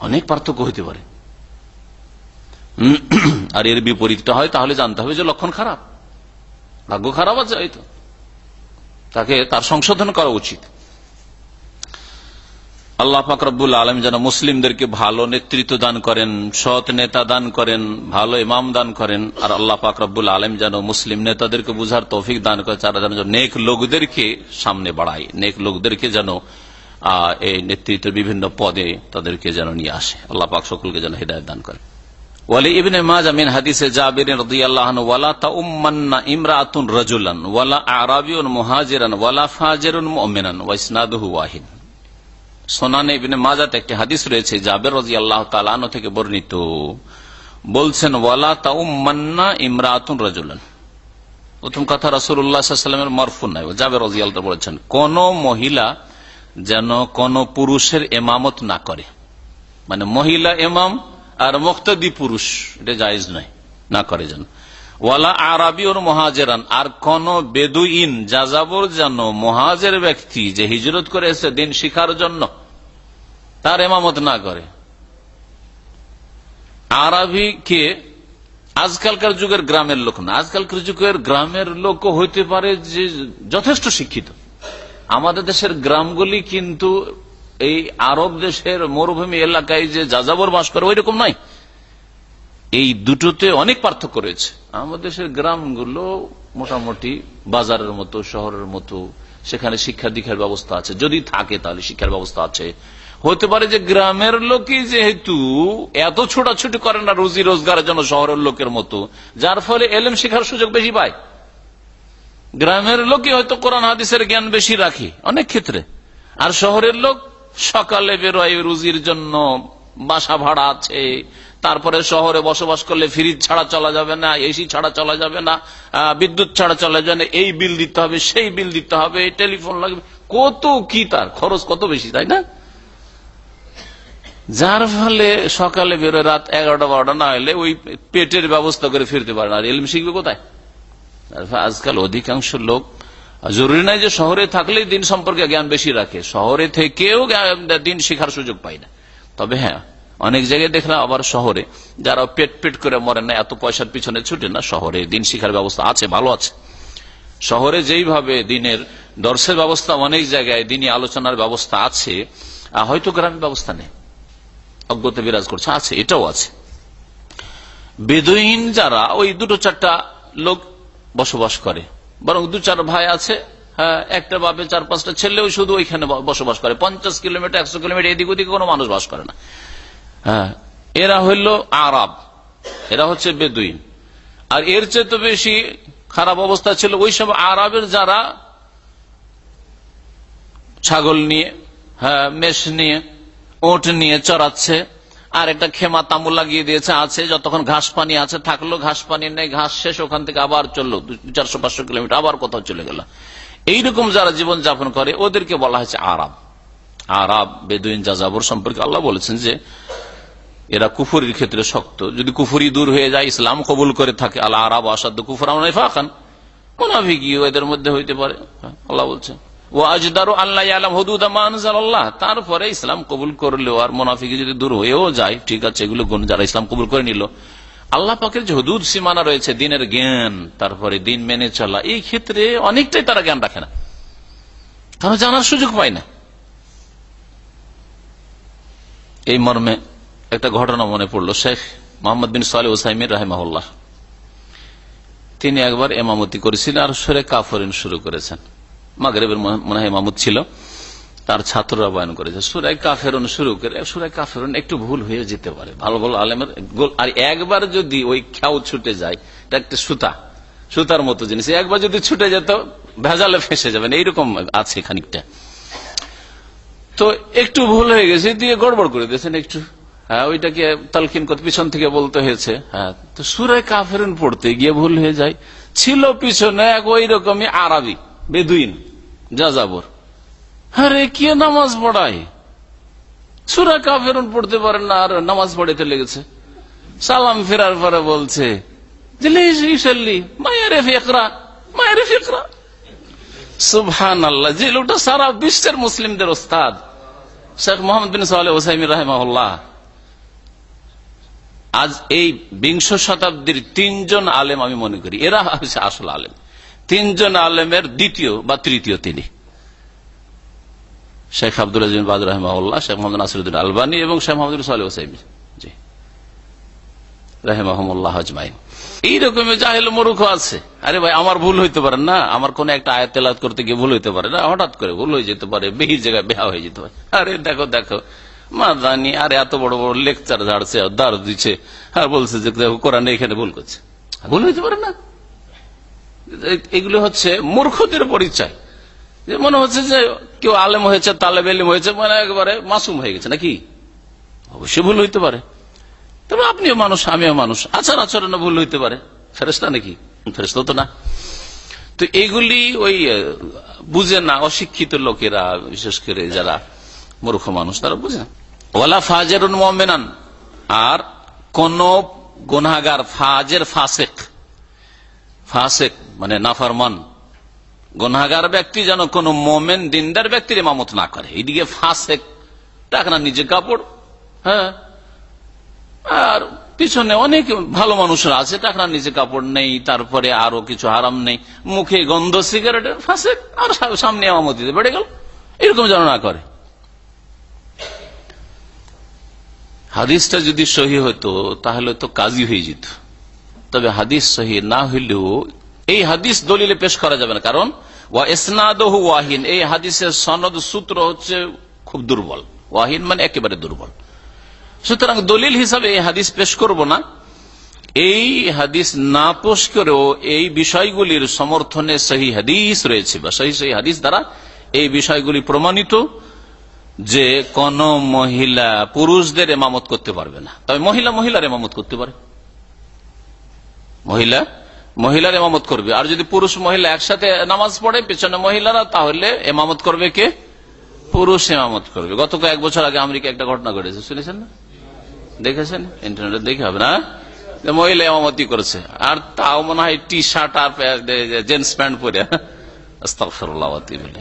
অনেক পার্থক্য হইতে পারে। [CLEARS THROAT] আর এর বিপরীতটা হয়, তাহলে জানতে হবে যে লক্ষণ খারাপ। ভাগ্য খারাপ আছে হয়তো। তাকে তার সংশোধন করা উচিত। আল্লাহ ফাকরুল আলম যেন মুসলিমদেরকে ভালো নেতৃত্ব দান করেন, সৎ নেতা দান করেন, ভালো ইমাম দান করেন, আর আল্লাহ ফাকরুল আলম যেন মুসলিম নেতাদেরকে বুঝার তৌফিক দান করে তারা যেন নেক লোকদেরকে সামনে বাড়ায়, নেক লোকদেরকে যেন এই নেতৃত্বের বিভিন্ন পদে তাদেরকে যেন নিয়ে আসে। আল্লাহ পাক সকলকে যেন হৃদায়ত দান করে ওয়ালি ইবনে হাদিসে জাবির ইমরাতুন রাজুলান, ওয়ালা আরাবিয়ুন মুহাজিরান, ওয়ালা ফাজিরুন মুমিনান ওয়াহিদ। সোনানে ইবনে মাজাতে একটি হাদিস রয়েছে, জাবের রাজি আল্লাহ তালানো থেকে বর্ণিত। বলছেন, ওয়ালা তাউম্মান্না ইমরাতুন রাজুলান। প্রথম কথা রাসুল্লাহামের মরফুন নাই। জাবের রাজি আল্লাহ বলেছেন, কোন মহিলা যেন কোন পুরুষের এমামত না করে। মানে মহিলা এমাম আর মুক্তদি পুরুষ, এটা জায়েজ নয়, না করে যেন। ওয়ালা আরবি ওর মহাজেরান, আর কোন বেদুইন, যাযাবর যেন মহাজের ব্যক্তি যে হিজরত করে এসে দিন শিখার জন্য, তার এমামত না করে। আরবি কে আজকালকার যুগের গ্রামের লোক না, আজকালকার যুগের গ্রামের লোক হইতে পারে যে যথেষ্ট শিক্ষিত। আমাদের দেশের গ্রামগুলি কিন্তু এই আরব দেশের মরুভূমি এলাকায় যে যাযাবর বাস করে ওই রকম নয়। এই দুটোতে অনেক পার্থক্য রয়েছে। আমাদের দেশের গ্রামগুলো মোটামুটি বাজারের মতো, শহরের মতো, সেখানে শিক্ষা দীক্ষার ব্যবস্থা আছে। যদি থাকে তাহলে শিক্ষার ব্যবস্থা আছে। হতে পারে যে গ্রামের লোকই যেহেতু এত ছোটাছুটি করে না রুজি রোজগারের জন্য শহরের লোকের মতো, যার ফলে এলেম শেখার সুযোগ বেশি পায়। গ্রামের লোকই হয়তো কোরআন হাদিসের জ্ঞান বেশি রাখে অনেক ক্ষেত্রে। আর শহরের লোক সকালে বেরোয় রুজির জন্য বাসা ভাড়া আছে। তারপরে শহরে বসবাস করলে ফ্রিজ ছাড়া চলা যাবে না এসি ছাড়া চলা যাবে না বিদ্যুৎ ছাড়া চলা যাবে না, এই বিল দিতে হবে, সেই বিল দিতে হবে টেলিফোন লাগবে। কত কি তার খরচ, কত বেশি, তাই না? যার ফলে সকালে বেরো রাত এগারোটা, বারোটা, না হলে ওই পেটের ব্যবস্থা করে ফিরতে পারে না। আর এলম শিখবে কোথায়? আজকাল অধিকাংশ লোক জরুরি নাই যে শহরে থাকলেই দিন সম্পর্কে জ্ঞান বেশি রাখে। শহরে থেকেও দিন শেখার সুযোগ পায় না। তবে হ্যাঁ অনেক জায়গায় দেখলাম আবার শহরে যারা পেট পেট করে মরে না, এত পয়সার পিছনে ছুটে না, শহরে দিন শিখার ব্যবস্থা আছে, ভালো আছে। শহরে যেইভাবে দিনের দর্শের ব্যবস্থা, অনেক জায়গায় দিনই আলোচনার ব্যবস্থা আছে হয়তো গ্রামের ব্যবস্থা নেই। অজ্ঞতা বিরাজ করছে, আছে, এটাও আছে। বেদুইন যারা, ওই দুটো চারটা লোক বসবাস করে, বরং দু চার ভাই আছে হ্যাঁ একটা বাপে চার, পাঁচটা ছেলেও শুধু ওইখানে বসবাস করে। পঞ্চাশ কিলোমিটার, একশো কিলোমিটার এদিক ওদিকে কোনো মানুষ বাস করে না। হ্যাঁ এরা হইল আরব। এরা হচ্ছে বেদুইন। আর এর চেয়ে তো বেশি খারাপ অবস্থা ছিল ওই সব আরবের যারা ছাগল নিয়ে হ্যাঁ মেষ নিয়ে, ওট নিয়ে চড়াচ্ছে। আর একটা খেমা তামু লাগিয়ে দিয়েছে, আছে, যতক্ষণ ঘাস পানি আছে, থাকল, ঘাস পানি নেই, ঘাস শেষ, ওখান থেকে আবার চলল চারশো, পাঁচশো কিলোমিটার, আবার কোথাও চলে গেল। এইরকম যারা জীবন যাপন করে, ওদেরকে বলা হয়েছে আরাব। আরাব বেদুইন যাযাবর সম্পর্কে আল্লাহ বলেছেন যে, এরা কুফুরির ক্ষেত্রে শক্ত। যদি কুফুরি দূর হয়ে যায়, ইসলাম কবুল করে থাকে আল্লাহ আরাব আসাদ কুফুর ফাঁকান মোনাফিকি এদের মধ্যে হইতে পারে, আল্লাহ বলছেন। ও আজদারু আল্লাহ আলম হদুদ আল্লাহ তারপরে ইসলাম কবুল করলেও আর মোনাফিকে যদি দূর হয়েও যায়, ঠিক আছে, এগুলো যারা ইসলাম কবুল করে নিল। আল্লাহ পাকের যে হদুদ সীমানা রয়েছে, দিনের জ্ঞান, তারপরে দিন মেনে চলা, এই ক্ষেত্রে অনেকটাই তারা জ্ঞান রাখে না। তারা জানার সুযোগ পায় না। এই মর্মে একটা ঘটনা মনে পড়ল। শেখ মোহাম্মদ বিন সালে ওসাইমির রাহেমাহুল্লাহ, তিনি একবার এমামতি করেছিলেন আর সরে কাফরিন শুরু করেছেন। মাগরেবের মনে হয় এমামত ছিল। তার ছাত্ররা বয়ন করেছে। সুরাই কাফেরন শুরু করে সুরাই কাফেরন একটু ভুল হয়ে যেতে পারে। ভালো ভালো আলেমের আর একবার যদি ওই খেয়াও ছুটে যায়, এটা একটা সুতা, সুতার মতো জিনিস। একবার যদি ছুটে যেত ভেজালে ফেসে যাবেন। এইরকম আছে খানিকটা। তো একটু ভুল হয়ে গেছে দিয়ে গড়বড় করে দিয়েছেন একটু। হ্যাঁ ওইটাকে তালকিন করতে পিছন থেকে বলতে হয়েছে। হ্যাঁ তো সুরাই কাফেরন পড়তে গিয়ে ভুল হয়ে যায়। ছিল পিছনে এক ওই রকমই আরবি, বেদুইন, যাযাবর। আরে, কে নামাজ পড়ায়? সুরা কাফেরন পড়তে পারেন না, আর নামাজ পড়াইতে লেগেছে। সালাম ফেরার পরে বলছে সুবহান আল্লাহ যে লোকটা সারা বিশ্বের মুসলিমদের ওস্তাদ। শেখ মোহাম্মদ বিন সাল ওসাইমির রাহেমাহুল্লাহ। আজ এই বিংশ শতাব্দীর তিনজন আলেম আমি মনে করি। এরা হচ্ছে আসল আলেম। তিনজন আলেমের দ্বিতীয় বা তৃতীয় তিনি। শেখ আব্দুল আজিম বাদ রহমাউল্লাহ শেখ মোহাম্মদ নাসিরুদ্দিন আলবানী এবং শেখ মোহাম্মদ সালে ওসাইমি। জি। রাহেমাহমুল্লাহ আজমাইন। এইরকমের জাহেল মরুখ আছে। আরে ভাই, আমার ভুল হইতে পারে না। আমার কোন একটা আয়াত করতে গিয়ে ভুল হইতে পারে না। হঠাৎ করে ভুল হয়ে যেতে পারে বেহি জায়গায় বেহা হয়ে যেতে পারে। আরে দেখো দেখো। মাদানি আর এত বড় বড় লেকচার ঝাড়ছে, দাঁড় দিচ্ছে, আর বলছে যে, দেখো, কোরআন এখানে ভুল করছে। ভুল হইতে পারে না? এগুলো হচ্ছে মূর্খদের পরিচয়। যে মনে হচ্ছে যে কেউ আলেম হয়েছে, তালেব এলিম হয়েছে মানে একেবারে মাসুম হয়ে গেছে নাকি? অবশ্যই ভুল হইতে পারে। তবে আপনিও মানুষ, আমিও মানুষ। আচার আচরণে ভুল হইতে পারে। ফেরেস্তা নাকি? ফেরেস্তা তো না। তো এইগুলি ওই বুঝে না অশিক্ষিত লোকেরা, বিশেষ করে যারা মূর্খ মানুষ, তারা বুঝে না। ফাজের মোমেনান। আর কোন গুনাগার ফাজের, ফাসেক। ফাসেক মানে নাফারমান। গুনাগার ব্যক্তি যেন কোন মোমেন দিনদার ব্যক্তির ইমামত না করে। এইদিকে ফাঁসে টাকা নিজে কাপড় হ্যাঁ? আর পিছনে অনেক ভালো মানুষরা আছে, টাকা নিজে কাপড় নেই, তারপরে আরও কিছু আরাম নেই। মুখে গন্ধ সিগারেটের ফাঁসে আর সামনে ইমামত দিতে বেড়ে গেল। এরকম যেন না করে। হাদিসটা যদি সহি হতো, তাহলে তো কাজী হয়ে যেত। তবে হাদিস সহি না হইলেও এই হাদিস দলিলে পেশ করা যাবে না। কারণ ওয়াহিন। এই হাদিসের সনদ সূত্র হচ্ছে খুব দুর্বল। ওয়াহিন মানে একেবারে দুর্বল। সুতরাং দলিল হিসাবে এই হাদিস পেশ করব না। এই হাদিস না পেশ করেও এই বিষয়গুলির সমর্থনে সহি হাদিস রয়েছে বা সহি সহি হাদিস দ্বারা এই বিষয়গুলি প্রমাণিত যে কোন মহিলা পুরুষদের এমামত করতে পারবে না। তবে মহিলা মহিলার এমামত করতে পারে। মহিলা মহিলার এমামত করবে। আর যদি পুরুষ মহিলা একসাথে নামাজ পড়ে, পেছনে মহিলারা, তাহলে এমামত করবে কে? পুরুষ এমামত করবে। গত কয়েক বছর আগে আমেরিকা একটা ঘটনা ঘটেছে। শুনেছেন না? দেখেছেন? ইন্টারনেটে দেখে হবে না? মহিলা এমামতি করেছে। আর তাও মনে হয় টি শার্ট আর জেন্টস প্যান্ট পরে।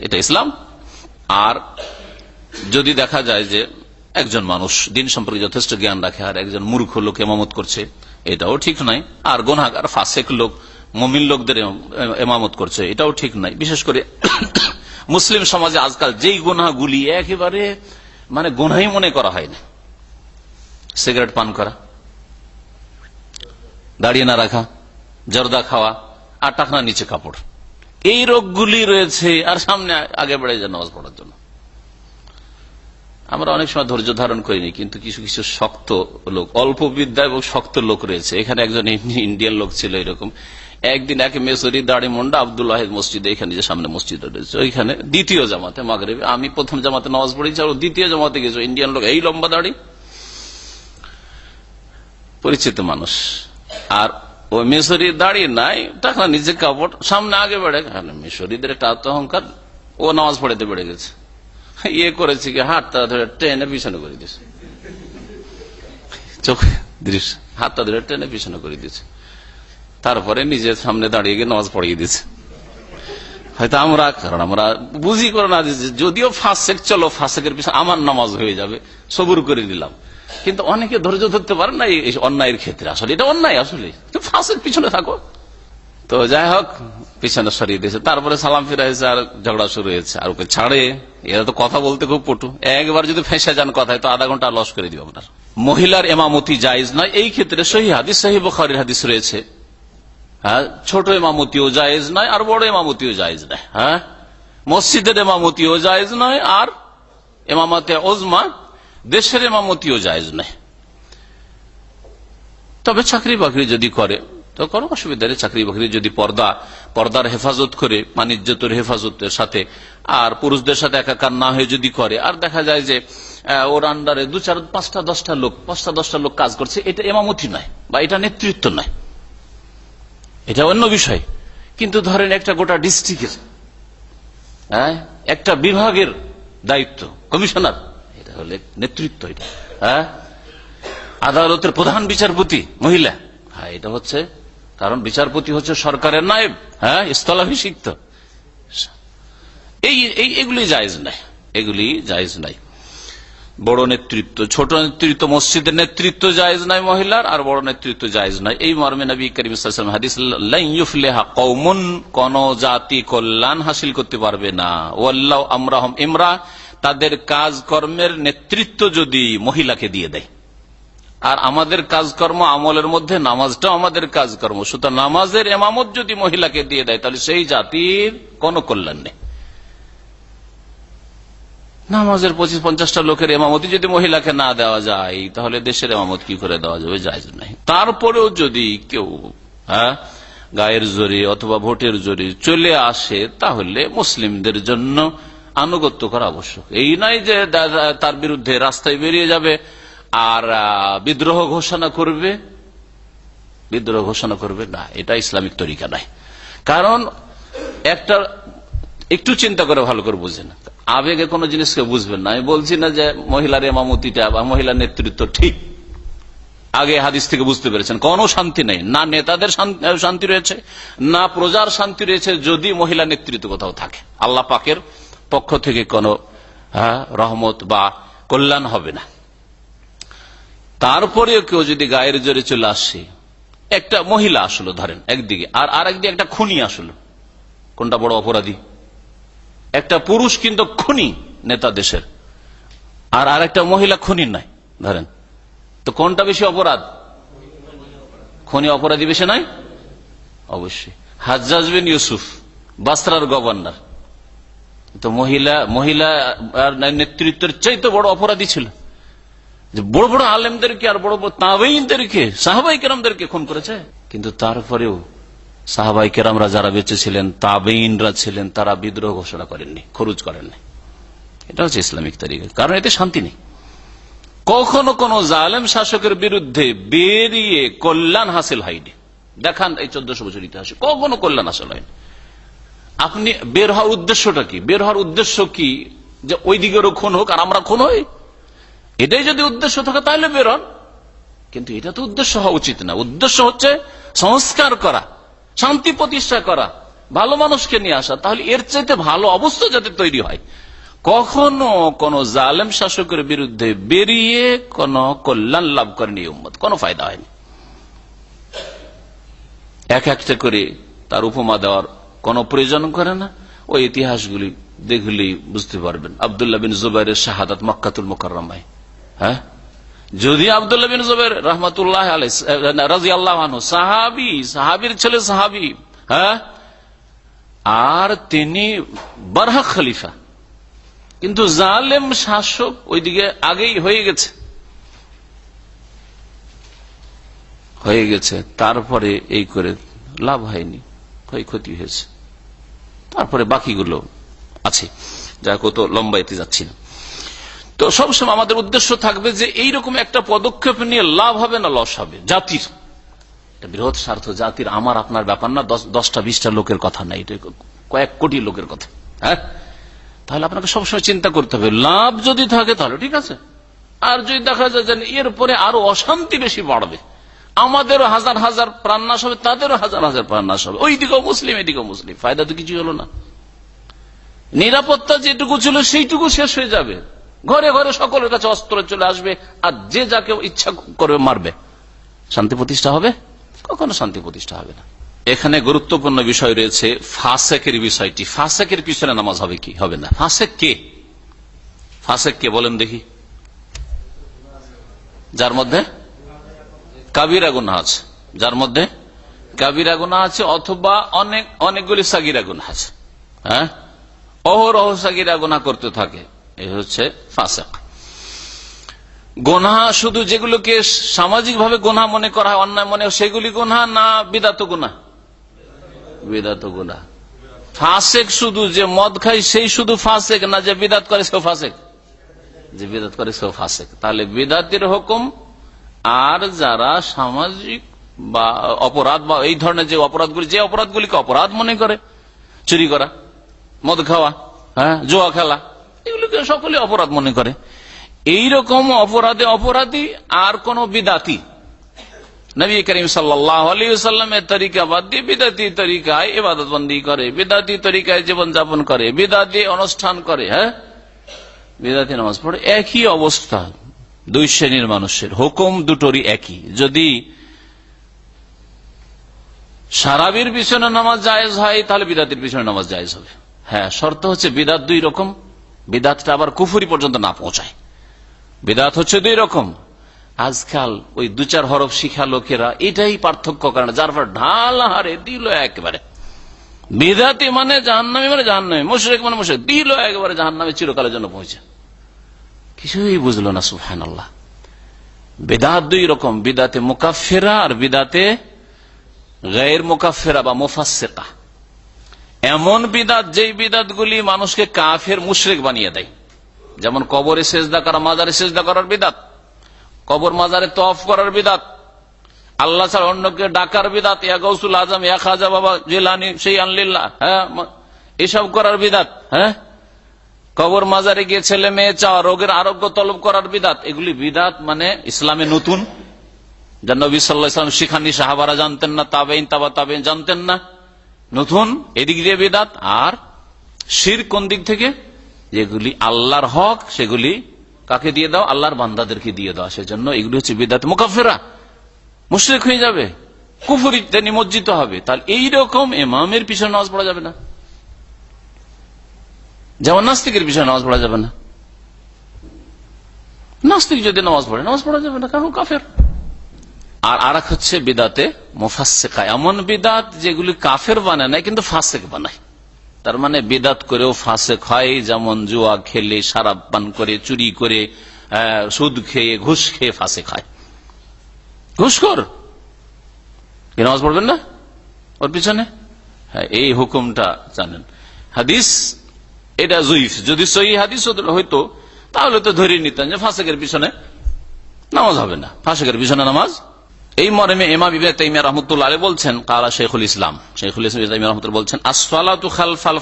এটা ইসলাম। আর যদি দেখা যায় যে একজন মানুষ দিন সম্পর্কে যথেষ্ট জ্ঞান রাখে আর একজন মূর্খ লোক এমামত করছে এটাও ঠিক নাই। আর গোনাগার ফাসেক লোক, মমিন লোকদের এমামত করছে, এটাও ঠিক নাই। বিশেষ করে [COUGHS] মুসলিম সমাজে আজকাল যেই গোনাগুলি একেবারে মানে গোনাই মনে করা হয় না। সিগারেট পান করা দাঁড়িয়ে না রাখা, জর্দা খাওয়া, আর টাকনা নিচে কাপড়। এই রোগগুলি রয়েছে, আর সামনে আগে বেড়ে যায় নামাজ পড়ার জন্য। আমরা অনেক সময় ধৈর্য ধারণ করিনি, কিন্তু কিছু কিছু শক্ত লোক, অল্প বিদ্যা এবং শক্ত লোক রয়েছে। এখানে একজন ইন্ডিয়ান লোক ছিল এরকম। একদিন এক মেসরি দাড়ি মন্ডা আব্দুল ওয়াহিদ মসজিদে, এখানে যে সামনে মসজিদ রয়েছে, ওইখানে দ্বিতীয় জামাতে মাগরে আমি প্রথম জামাতে নামাজ পড়েছি আর দ্বিতীয় জামাতে গেছো ইন্ডিয়ান লোক, এই লম্বা দাড়ি। পরিচিত মানুষ। আর ওই মেসরি দাঁড়িয়ে নাই টাকা নিজে কাপড় সামনে আগে বেড়ে মেসরিদের একটা আত্ম অহংকার ও নামাজ পড়েতে বেড়ে গেছে। [LAUGHS] ইয়ে করেছে কি হাতটা ধরে ট্রেনে পিছনে করে দিয়েছে। চোখে, দৃশ্য হাতটা ধরে ট্রেনে পিছনে করে দিয়েছে। তারপরে নিজের সামনে দাঁড়িয়ে গিয়ে নামাজ পড়িয়ে দিয়েছে। হয়তো আমরা, কারণ আমরা বুঝি করে না যদিও ফাঁসেক, চলো ফাঁসেকের পিছনে আমার নামাজ হয়ে যাবে, সবুর করে নিলাম। কিন্তু অনেকে ধৈর্য ধরতে পারে না এই অন্যায়ের ক্ষেত্রে। আসলে এটা অন্যায় আসলে। ফাঁসের পিছনে থাকো। তো যাই হোক, পিছনে সরিয়ে দিয়েছে। তারপরে সালাম ফিরে হয়েছে আর ঝগড়া শুরু হয়েছে। আর ওকে ছাড়ে, এরা তো কথা বলতে খুব পটু। একবার যদি ফেঁসে যান কথায়, তো আধা ঘণ্টা লস করে দিব আপনার। মহিলার এমামতি জায়েজ নয়। এই ক্ষেত্রে সহি হাদিস, সহি বখারির হাদিস রয়েছে। হ্যাঁ ছোট এমামতিও জায়েজ নয় আর বড় এমামতিও জায়েজ নয়। হ্যাঁ মসজিদের এমামতিও জায়েজ নয় আর এমামতে ওজমা দেশের এমামতিও জায়েজ নয়। তবে চাকরি বাকরি যদি করে তো কোনো অসুবিধা নেই, চাকরি বাকরি যদি পর্দা, পর্দার হেফাজত করে মানিজ্যতের হেফাজতের সাথে, আর পুরুষদের সাথে একাকার না হয়ে যদি করে, আর দেখা যায় যে ওর আন্ডারে দু চার, পাঁচটা, দশটা লোক, পাঁচটা, দশটা লোক কাজ করছে, এটা এমামতি নয়, বা এটা নেতৃত্ব নয়। এটা অন্য বিষয়। কিন্তু ধরেন একটা গোটা ডিস্ট্রিক্টের হ্যাঁ একটা বিভাগের দায়িত্ব, কমিশনার, এটা হলে নেতৃত্ব এটা হ্যাঁ। আদালতের প্রধান বিচারপতি, মহিলা হ্যাঁ এটা হচ্ছে কারণ বিচারপতি হচ্ছে সরকারের নায়েব। হ্যাঁ স্থলাভিষিক্ত। এই এগুলি জায়েজ নাই। এগুলি জায়েজ নাই। বড় নেতৃত্ব, ছোট নেতৃত্ব, মসজিদের নেতৃত্ব জায়েজ নাই মহিলার, আর বড় নেতৃত্ব জায়েজ নাই। এই মর্মে নবী করিম হাদিস ইউফলিহা কোন জাতি কল্যাণ হাসিল করতে পারবে না। ওয়াল্লাহু আমরাহুম ইমরা, তাদের কাজকর্মের নেতৃত্ব যদি মহিলাকে দিয়ে দেয়। আর আমাদের কাজকর্ম আমলের মধ্যে নামাজটাও আমাদের কাজকর্ম। সুতরাং নামাজের এমামত যদি মহিলাকে দিয়ে দেয়, তাহলে সেই জাতির কোনো কল্যাণ নেই। নামাজের পঁচিশ পঞ্চাশটা লোকের এমামতি যদি মহিলাকে না দেওয়া যায়, তাহলে দেশের এমামত কি করে দেওয়া যাবে? যায় নাই। তারপরেও যদি কেউ হ্যাঁ গায়ের জোরে অথবা ভোটের জোরে চলে আসে, তাহলে মুসলিমদের জন্য আনুগত্য করা আবশ্যক। এই নয় যে তার বিরুদ্ধে রাস্তায় বেরিয়ে যাবে। আর বিদ্রোহ ঘোষণা করবে? বিদ্রোহ ঘোষণা করবে? না, এটা ইসলামিক তরিকা নাই কারণ একটা, একটু চিন্তা করে ভালো করে বুঝেন। আবেগে কোনো জিনিসকে বুঝবেন না। আমি বলছি না যে মহিলার এমামতিটা বা মহিলার নেতৃত্ব ঠিক। আগে হাদিস থেকে বুঝতে পেরেছেন, কোনো শান্তি নেই। না নেতাদের শান্তি রয়েছে, না প্রজার শান্তি রয়েছে, যদি মহিলা নেতৃত্ব কোথাও থাকে। আল্লাহ পাকের পক্ষ থেকে কোনো রহমত বা কল্যাণ হবে না। তারপরেও কেউ যদি গায়ের জোরে চলে আসে, একটা মহিলা আসলো ধরেন একদিকে, আর আর একদিকে একটা খুনি আসলো। কোনটা বড় অপরাধী? একটা পুরুষ কিন্তু খুনি নেতা দেশের। আর আর একটা মহিলা খুনি নাই, ধরেন। তো কোনটা বেশি অপরাধ? খনি অপরাধী বেশি নাই? অবশ্যই। হাজ্জাজ বিন ইউসুফ, বাসরার গভর্নর। তো মহিলা মহিলা নেতৃত্বের চাইতে বড় অপরাধী ছিল। বড় বড় আলেমদেরকে আর বড় বড় তাবেইনদেরকে সাহাবাই কেরামদেরকে খুন করেছে। কিন্তু তারপরেও সাহাবাই কেরামরা যারা বেঁচে ছিলেন তাবেইনরা ছিলেন, তারা বিদ্রোহ ঘোষণা করেননি খরচ করেননি। এটা হচ্ছে ইসলামিক তারিখে কারণ এতে শান্তি নেই। কখনো কোন জালেম শাসকের বিরুদ্ধে বেরিয়ে কল্যাণ হাসিল হয়নি। দেখান এই চোদ্দশো বছর ইতিহাসে, কখনো কল্যাণ হাসিল হয়নি। আপনি বের হওয়ার উদ্দেশ্যটা কি? বের হওয়ার উদ্দেশ্য কি? যে ওই দিকেরও খুন হোক আর আমরা খুন হই? এটাই যদি উদ্দেশ্য থাকে, তাহলে বেরোন। কিন্তু এটা তো উদ্দেশ্য হওয়া উচিত না। উদ্দেশ্য হচ্ছে সংস্কার করা, শান্তি প্রতিষ্ঠা করা, ভালো মানুষকে নিয়ে আসা। তাহলে এর চাইতে ভালো অবস্থা যাতে তৈরি হয়। কখনো কোন জালেম শাসকের বিরুদ্ধে বেরিয়ে কোন কল্যাণ লাভ করেনি উম্মত। কোনো ফায়দা হয়নি। এক একটা করে তার উপমা দেওয়ার কোন প্রয়োজন করে না। ওই ইতিহাসগুলি দেখলেই বুঝতে পারবেন। আবদুল্লাহ বিন জুবাইরের শাহাদাত মক্কাতুল মোকারমায় হ্যাঁ? যদি আবদুল্লাহ বিন রহমতুল্লাহ রাজি আল্লাহ সাহাবি, সাহাবির ছেলে সাহাবি হ্যাঁ? আর তিনি বারহা খলিফা। কিন্তু জালেম শাসক ওইদিকে আগেই হয়ে গেছে। হয়ে গেছে, তারপরে এই করে লাভ হয়নি, ক্ষয়ক্ষতি হয়েছে। তারপরে বাকিগুলো আছে। যা কত লম্বাইতে যাচ্ছি না। তো সবসময় আমাদের উদ্দেশ্য থাকবে যে এইরকম একটা পদক্ষেপ নিয়ে লাভ হবে না লস হবে। জাতির। বৃহৎ স্বার্থ, জাতির আমার, আপনার ব্যাপার না দশটা, বিশটা লোকের কথা নাই এটা কয়েক কোটি লোকের কথা। হ্যাঁ? তাহলে আপনাকে সবসময় চিন্তা করতে হবে, লাভ যদি থাকে তাহলে ঠিক আছে। আর যদি দেখা যায় যে এরপরে আরও অশান্তি বেশি বাড়বে, আমাদেরও হাজার হাজার প্রাণ নাশ হবে, তাদেরও হাজার হাজার প্রাণনাশ হবে। ওই দিকেও মুসলিম, এদিকেও মুসলিম, ফায়দা তো কিছু হলো না। নিরাপত্তা যেটুকু ছিল সেইটুকু শেষ হয়ে যাবে। ঘরে ঘরে সকলের কাছে অস্ত্র চলে আসবে, আর যে যাকে ইচ্ছা করবে মারবে। শান্তি প্রতিষ্ঠা হবে? কখনো শান্তি প্রতিষ্ঠা হবে না। এখানে গুরুত্বপূর্ণ বিষয় রয়েছে ফাসেকের বিষয়টি। ফাসেকের পিছনে নামাজ হবে কি? হবে না। ফাসেক কে? ফাসেক কে বলেন দেখি। যার মধ্যে? কাবিরা গুনা আছে। যার মধ্যে? কাবিরা গুনা আছে অথবা অনেক অনেকগুলি সাগিরা গুনা আছে। হ্যাঁ? অহরহ সাগিরা গুনা করতে থাকে। এ হচ্ছে ফাসেক। গোনা শুধু যেগুলোকে সামাজিক ভাবে গোনা মনে করা হয়, অন্যায় মনে হয়, সেগুলি গোনা না বিদাত গুনা বিদাত গুনা ফাসেক শুধু যে মদ খায়, সেই শুধু ফাসেক না যে বিদাত করে, সেও ফাসেক। যে বিদাত করে, সেও ফাসেক। তাহলে বিদাতের হুকুম, আর যারা সামাজিক বা অপরাধ বা এই ধরনের যে অপরাধগুলি, যে অপরাধগুলিকে অপরাধ মনে করে, চুরি করা, মদ খাওয়া হ্যাঁ জোয়া খেলা সকলে অপরাধ মনে করে। এইরকম অপরাধে অপরাধী আর কোন বিদাতি। নবী করিম সাল্লামের তরিকা বাদ দিয়ে বিদাতি তরিকায় ইবাদত বন্দী করে, বিদাতি তরিকায় জীবনযাপন করে, বিদাতি অনুষ্ঠান করে হ্যাঁ? বিদাতি নামাজ পড়ে, একই অবস্থা। দুই শ্রেণির মানুষের হুকুম দুটোরই একই। যদি সারাবির পিছনে নামাজ জায়েজ হয়, তাহলে বিদাতির পিছনে নামাজ জায়েজ হবে। হ্যাঁ শর্ত হচ্ছে বিদাত দুই রকম। বিদাতটা আবার কুফুরি পর্যন্ত না পৌঁছায়। বেদাত হচ্ছে দুই রকম। আজকাল ওই দু চার হরফ শিখা লোকেরা এটাই পার্থক্য করে না, যার পর ঢাল হারে দিল একেবারে। বিদাতি মানে জাহান্নামি মানে জাহান্নামি, মুশরেক মানে মুশরেক, দিল একেবারে জাহান্নামে চিরকালের জন্য পৌঁছে। কিছুই বুঝলো না আল্লাহ বেদাত দুই রকম, বিদাতে মুকাফেরা আর বিদাতে গায়ের মুকাফেরা বা মুফাসেকা এমন বিদাত যেই বিদাত গুলি মানুষকে কাফের মুশরেক বানিয়ে দেয়। যেমন কবরে সেজদা করা, মাজারে সেজদা করার বিদাত, কবর মাজারে তফ করার বিদাত, আল্লাহ ছাড়া অন্যকে ডাকার বিদাত, ইয়া আজম, ইয়া খাজা বাবা জেলানি, সেই আনলিল্লাহ হ্যাঁ এসব করার বিদাত হ্যাঁ? কবর মাজারে গিয়ে ছেলে মেয়ে চাওয়া, রোগের আরোগ্য তলব করার বিদাত, এগুলি বিদাত মানে ইসলামে নতুন। যা নবী সাল্লাম শিখানি সাহাবারা জানতেন না তাবেইন তাবা তাবেইন জানতেন না। নতুন? এদিক দিয়ে বেদাত, আর শির কোন দিক থেকে? যেগুলি আল্লাহর হক, সেগুলি কাকে দিয়ে দাও? আল্লাহর বান্দাদেরকে দিয়ে দাও। সেজন্য এগুলি হচ্ছে বেদাত মোকাফেরা। মুশ্রেক হয়ে যাবে। কুফুরিতে নিমজ্জিত হবে। তাহলে এইরকম এমামের পিছনে নামাজ পড়া যাবে না। যেমন নাস্তিকের পিছনে নামাজ পড়া যাবে না। নাস্তিক যদি নামাজ পড়ে, নামাজ পড়া যাবে না। কারণ কাফের। আর আর হচ্ছে বিদাতে মোফাসেকা এমন বিদাত যেগুলি কাফের বানায় না কিন্তু ফাসেক বানায়। তার মানে বিদাত করেও ফাঁসেক হয়, যেমন জুয়া খেলে, সারাপ পান করে, চুরি করে সুদ খেয়ে, ঘুষ খেয়ে ফাঁসে খায় ঘুষখোর নামাজ পড়বেন না? ওর পিছনে? হ্যাঁ এই হুকুমটা জানেন। হাদিস, এটা জুইফ। যদি সহি হাদিস হইতো, তাহলে তো ধরে নিতেন যে ফাঁসেকের পিছনে নামাজ হবে না। ফাঁসেকের পিছনে নামাজ এই মর্মে এমা বিবেক তাইমিয়া রহমতুল্লাহ আলী বলছেন, কালা শেখুল ইসলাম। শেখুল ইসলাম রহমতুল্লাহ বলছেন আসফালাতু খালফাল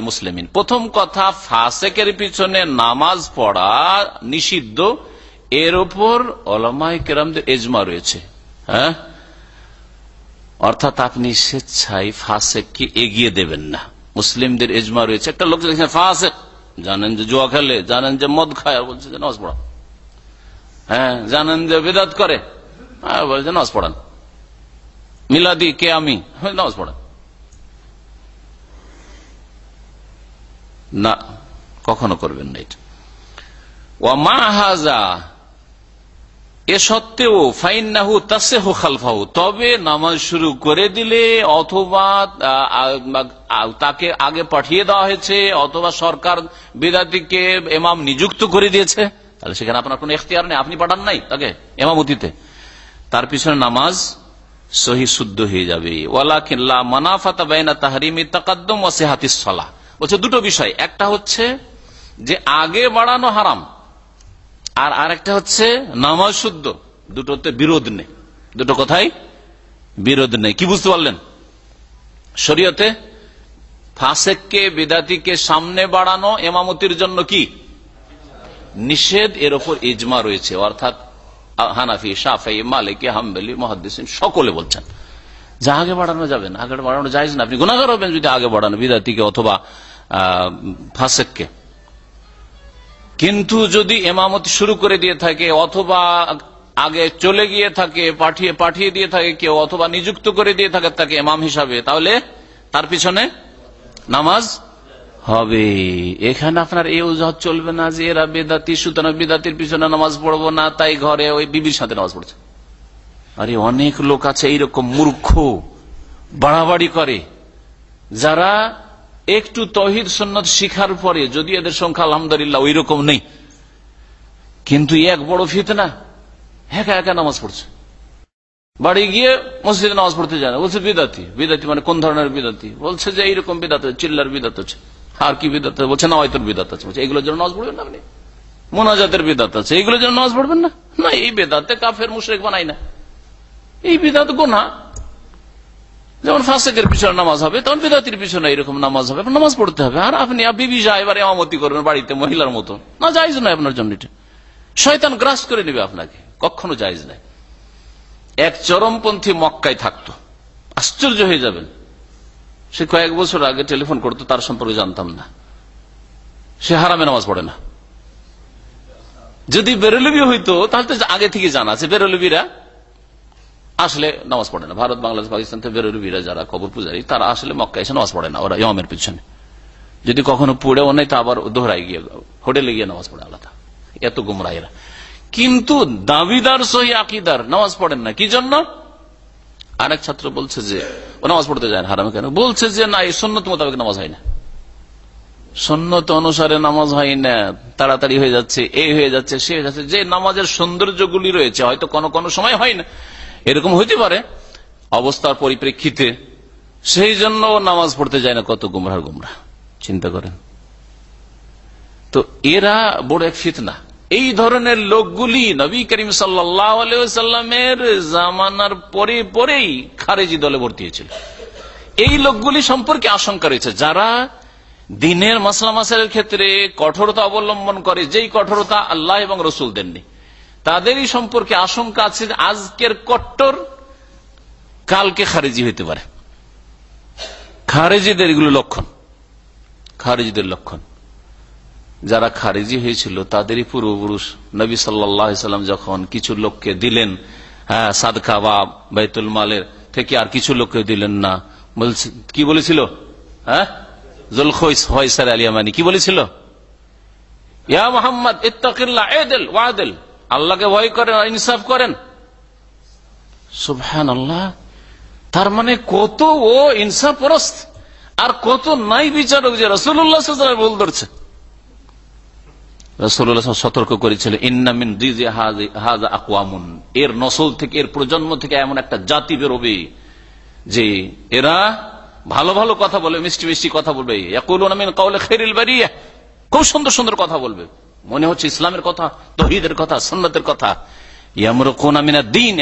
মুসলিমিন। প্রথম কথা, ফাসেকের পিছনে নামাজ পড়া নিষিদ্ধ, এর উপর কেরামদের এজমা রয়েছে। হ্যাঁ? অর্থাৎ আপনি স্বেচ্ছায় ফাসেককে এগিয়ে দেবেন না। মুসলিমদের এজমা রয়েছে। একটা লোক ফাসেক, জানেন যে জুয়া খেলে, জানেন যে মদ খায়, বলছে নামাজ পড়া। হ্যাঁ জানেন যে বেদাত করে। বলছে নামাজ পড়ান। মিলাদি কে আমি? নামাজ পড়ান। না, কখনো করবেন না এটা। ও মা হাজা, এ সত্ত্বেও ফাইনাহু তাসেহু খালফাহু, তবে নামাজ শুরু করে দিলে অথবা তাকে আগে পাঠিয়ে দেওয়া হয়েছে, অথবা সরকার বিদাতিকে এমাম নিযুক্ত করে দিয়েছে। তাহলে সেখানে আপনার কোন এখতিয়ার নেই, আপনি পাঠান নাই তাকে, এমামতিতে। তার পিছনে নামাজ সহি শুদ্ধ হয়ে যাবে। ওয়ালা কিল্লা মানাফাতা বাইনা তাহারিমি তাকাদ্দম ও সেহাতিস সলা বলছে দুটো বিষয়, একটা হচ্ছে যে আগে বাড়ানো হারাম, আর আরেকটা হচ্ছে নামাজ শুদ্ধ। দুটোতে বিরোধ নেই। দুটো কথাই বিরোধ নেই। কি বুঝতে পারলেন? শরীয়তে ফাসেককে, বিদাতিকে সামনে বাড়ানো এমামতির জন্য কি? নিষেধ এর ওপর ইজমা রয়েছে। অর্থাৎ হানাফি সাফাই মালিক, হাম্বেলি মহাদিস সকলে বলছেন। যা আগে বাড়ানো যাবে না। আগে বাড়ানো যায় না। আপনি গুণাগার হবেন যদি আগে বাড়ানো, বিদাতিকে অথবা ফাসেককে। কিন্তু যদি এমামতি শুরু করে দিয়ে থাকে, অথবা আগে চলে গিয়ে থাকে, পাঠিয়ে পাঠিয়ে দিয়ে থাকে কেউ, অথবা নিযুক্ত করে দিয়ে থাকে তাকে এমাম হিসাবে, তাহলে তার পিছনে নামাজ হবে। এখানে আপনার এই অজুহাত চলবে না যে এরা বেদাতি, সুতরাং বেদাতির পিছনে নামাজ পড়ব না, তাই ঘরে ওই বিবির সাথে নামাজ পড়ছে। আরে অনেক লোক আছে এইরকম মূর্খ, বাড়াবাড়ি করে। যারা একটু তহিদ সন্ন্যত শিখার পরে, যদি এদের সংখ্যা আলহামদুলিল্লাহ ওই রকম নেই, কিন্তু এক বড় ফিতনা, একা একা নামাজ পড়ছে। বাড়ি গিয়ে মসজিদে নামাজ পড়তে যায় না। বলছে বিদাতি বিদাতি মানে কোন ধরনের বিদাতি? বলছে যে এইরকম বিদাত, চিল্লার বিদাত আছে আর কি বিদাত? বলছে না হয়তো বিদাত আছে। বলছে, এগুলোর জন্য নামাজ পড়বেন না মোনাজাতের বিদাত আছে। এইগুলোর জন্য নামাজ পড়বেন না? না, এই বেদাতে কাফের, মুশরেক বানাই না। এই বিদাত গোনা যেমন ফাঁসেকের পিছনে নামাজ হবে, তখন বিদাতির পিছনে এরকম নামাজ হবে। নামাজ পড়তে হবে। আর আপনি বিবি যা এবার এমামতি করবেন বাড়িতে মহিলার মতো না যাইজ নয় আপনার জন্য এটা। শয়তান গ্রাস করে নেবে আপনাকে। কখনো যাইজ নাই এক চরমপন্থী মক্কায় থাকতো। আশ্চর্য হয়ে যাবেন। সে কয়েক বছর আগে টেলিফোন করতো, তার সম্পর্কে জানতাম না। সে হারামে নামাজ পড়ে না। যদি বেরলবি হইতো, তাহলে তো আগে থেকে জানা আছে, বেরলবিরা আসলে নামাজ পড়ে না। ভারত, বাংলাদেশ, পাকিস্তান থেকে বেরলবিরা যারা কবর পূজারী, তারা আসলে মক্কা এসে নামাজ পড়ে না, ওরা ইমামের পিছনে। যদি কখনো পড়েও নেই তা আবার দোহরাই গিয়ে, হোটেলে গিয়ে নামাজ পড়ে আলাদা। এত গুমরা এরা। কিন্তু দাবিদার সহি আকিদার, নামাজ পড়েন না। কি জন্য? আরেক ছাত্র বলছে যে, ও নামাজ পড়তে যায় হারামে কেন? বলছে যে, না, এই সন্ন্যত মোতাবেক নামাজ হয় না। সন্ন্যত অনুসারে নামাজ হয় না, তাড়াতাড়ি হয়ে যাচ্ছে এই হয়ে যাচ্ছে, সে হয়ে যাচ্ছে, যে নামাজের সৌন্দর্যগুলি রয়েছে, হয়তো কোনো কোনো সময় হয় না। এরকম হইতে পারে, অবস্থার পরিপ্রেক্ষিতে, সেই জন্য নামাজ পড়তে যায় না, কত গুমরার গুমরা, চিন্তা করেন। তো এরা বড় এক ফিতনা। এই ধরনের লোকগুলি নবী করিম সাল্লামের জামানার পরে পরেই খারেজি দলে ভর্তি হয়েছিল। এই লোকগুলি সম্পর্কে আশঙ্কা রয়েছে। যারা দিনের মাসলা মাসালের ক্ষেত্রে কঠোরতা অবলম্বন করে, যেই কঠোরতা আল্লাহ এবং রসুল দেননি। তাদেরই সম্পর্কে আশঙ্কা আছে আজকের কট্টর কালকে খারেজি হইতে পারে। খারেজিদের এগুলো লক্ষণ। খারেজিদের লক্ষণ। যারা খারেজি হয়েছিল, তাদেরই পূর্বপুরুষ নবী সাল্লাম যখন কিছু লোককে দিলেন হ্যাঁ সাদকা বা বাইতুল মালের থেকে আর কিছু লোককে দিলেন না। বলছে, কি বলেছিল? হ্যাঁ? আলিয়ামানি কি বলেছিল? ইয়া মোহাম্মদ, ইত্তাকিল্লা, এদেল, ওয়াদেল। আল্লাহকে ভয় করেন, ইনসাফ করেন। সুবহান আল্লাহ তার মানে কত ও ইনসাফ পরস্ত, আর কত নাই বিচারক যে রসুল্লাহ ভুল ধরছে। সতর্ক করেছিল ইন্নামিন হাজা আকওয়ামুন। এর নসল থেকে, এর প্রজন্ম থেকে এমন একটা জাতি বেরোবে যে এরা ভালো ভালো কথা বলবে মিষ্টি মিষ্টি কথা বলবে। খুব সুন্দর সুন্দর কথা বলবে। মনে হচ্ছে ইসলামের কথা, তহিদের কথা সন্ন্যতের কথা। দিন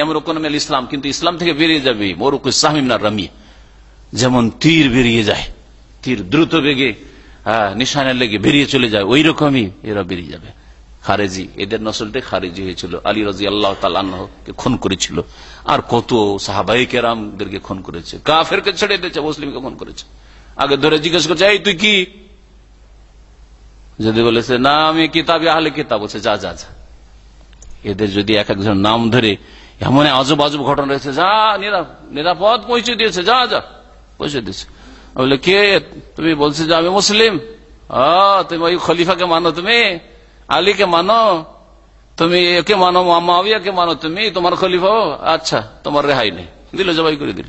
ইসলাম। কিন্তু ইসলাম থেকে বেরিয়ে যাবে মরুক ইসলামিনা রামি। যেমন তীর বেরিয়ে যায়, তীর দ্রুত বেগে হ্যাঁ নিশানের লেগে বেরিয়ে চলে যায় ওই রকমই এরা বেরিয়ে যাবে। খারেজি, এদের নসলতে খারেজি হয়েছিল। আলী রাজি আল্লাহ তালকে খুন করেছিল। আর কত সাহাবাই কেরামদেরকে খুন করেছে। কাফেরকে ছেড়ে দিয়েছে, মুসলিমকে খুন করেছে। আগে ধরে জিজ্ঞেস করছে, এই, তুই কি? যদি বলেছে, না, আমি কিতাবে আহলে কিতাব। বলছে, যা যা যা। এদের যদি এক একজন নাম ধরে, এমন আজব আজব ঘটনা রয়েছে, যা নিরাপদ পৌঁছে দিয়েছে, যা যা, পৌঁছে দিয়েছে। বলে কে তুমি বলছো যে আমি মুসলিম তুমি ওই খলিফাকে মানো তুমি আলীকে মানো তুমি একে মানো মাবিয়াকে মানো তুমি তোমার খলিফা আচ্ছা তোমার রেহাই নেই দিল জবাই করে দিল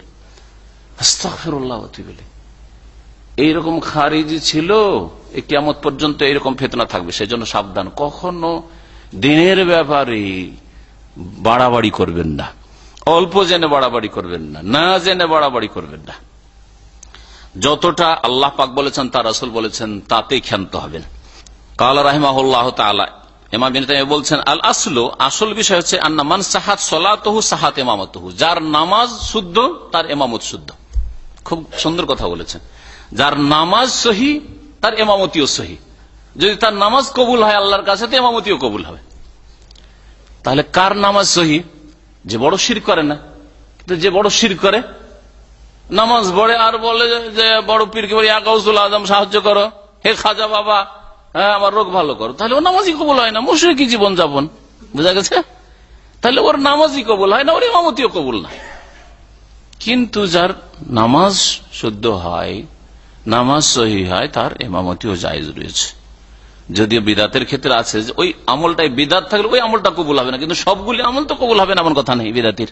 এইরকম খারিজি ছিল কেমত পর্যন্ত এইরকম ফেতনা থাকবে সেজন্য সাবধান কখনো দিনের ব্যাপারে বাড়াবাড়ি করবেন না অল্প জেনে বাড়াবাড়ি করবেন না না জেনে বাড়াবাড়ি করবেন না যতটা আল্লাহ পাক বলেছেন, তার আসল বলেছেন, তাতেই ক্ষান্ত হবেন। কাল বিন বলছেন, আল আসলো, আসল বিষয় হচ্ছে আন্নামান সাহাত সলাতহু সাহাত এমামতহু যার নামাজ শুদ্ধ, তার এমামত শুদ্ধ। খুব সুন্দর কথা বলেছেন। যার নামাজ সহি, তার এমামতিও সহি। যদি তার নামাজ কবুল হয় আল্লাহর কাছে, তো এমামতিও কবুল হবে। তাহলে কার নামাজ সহি? যে বড় শির করে না। কিন্তু যে বড় শির করে নামাজ পড়ে আর বলে যে বড় পীরকে বলি একাউসুল আজম, সাহায্য করো। হে খাজা বাবা হ্যাঁ আমার রোগ ভালো করো। তাহলে ও নামাজই কবুল হয় না মুশ্রিকি জীবন যাপন বুঝা গেছে? তাহলে ওর নামাজই কবুল হয় না, ওর ইমামতিও কবুল না। কিন্তু যার নামাজ শুদ্ধ হয়, নামাজ সহি হয়, তার এমামতিও জায়জ রয়েছে। যদিও বিদাতের ক্ষেত্রে আছে যে, ওই আমলটাই বিদাত থাকলে ওই আমলটা কবুল হবে না, কিন্তু সবগুলি আমল তো কবুল হবে না, এমন কথা নেই বিদাতির।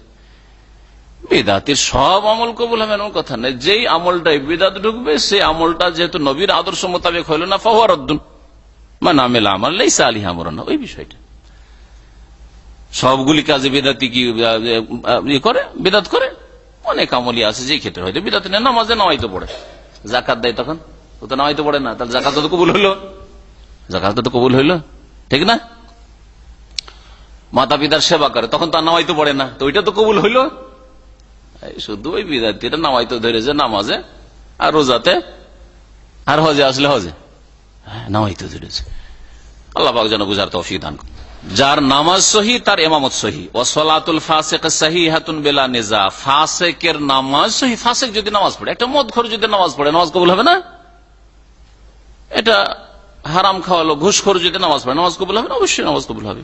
বিদাতির সব আমল কবুল হবে এমন কথা নেই যেই আমলটাই বিদাত ঢুকবে, সেই আমলটা যেহেতু নবীর আদর্শ মোতাবেক হইল না ফাহুয়ারদ্দুন মানে আমেলা আমল লেসা আলী আমরান ওই বিষয়টা। সবগুলি কাজে বেদাতি কি ইয়ে করে? বেদাত করে? অনেক আমলি আছে যে ক্ষেত্রে হয়তো। বিদাত নেই নামাজে নামাইতে পড়ে। জাকাত দেয় তখন? ও তো নামাইতে পড়ে না। তাহলে জাকাত তো কবুল হইল। জাকাত তো কবুল হইল। ঠিক না? মাতা পিতার সেবা করে, তখন তার নামাইতে পড়ে না। তো ওইটা তো কবুল হইল। শুধু ওই বিদাতিটা নামাইতে ধরেছে নামাজে আর রোজাতে আর হজে আসলে হজে। হ্যাঁ নামাইতে ধরেছে। আল্লাহ যেন বুঝার তৌফিক দান যার নামাজ সহি, তার এমামত সহি। ও সলাতুল ফাসেক সহি হাতুন বেলা নেজা। ফাসেকের নামাজ সহি। ফাসেক যদি নামাজ পড়ে, একটা মদ খোর যদি নামাজ পড়ে, নামাজ কবুল হবে না? এটা হারাম খাওয়ালো ঘুষখোর যদি নামাজ পড়ে, নামাজ কবুল হবে না? অবশ্যই নামাজ কবুল হবে।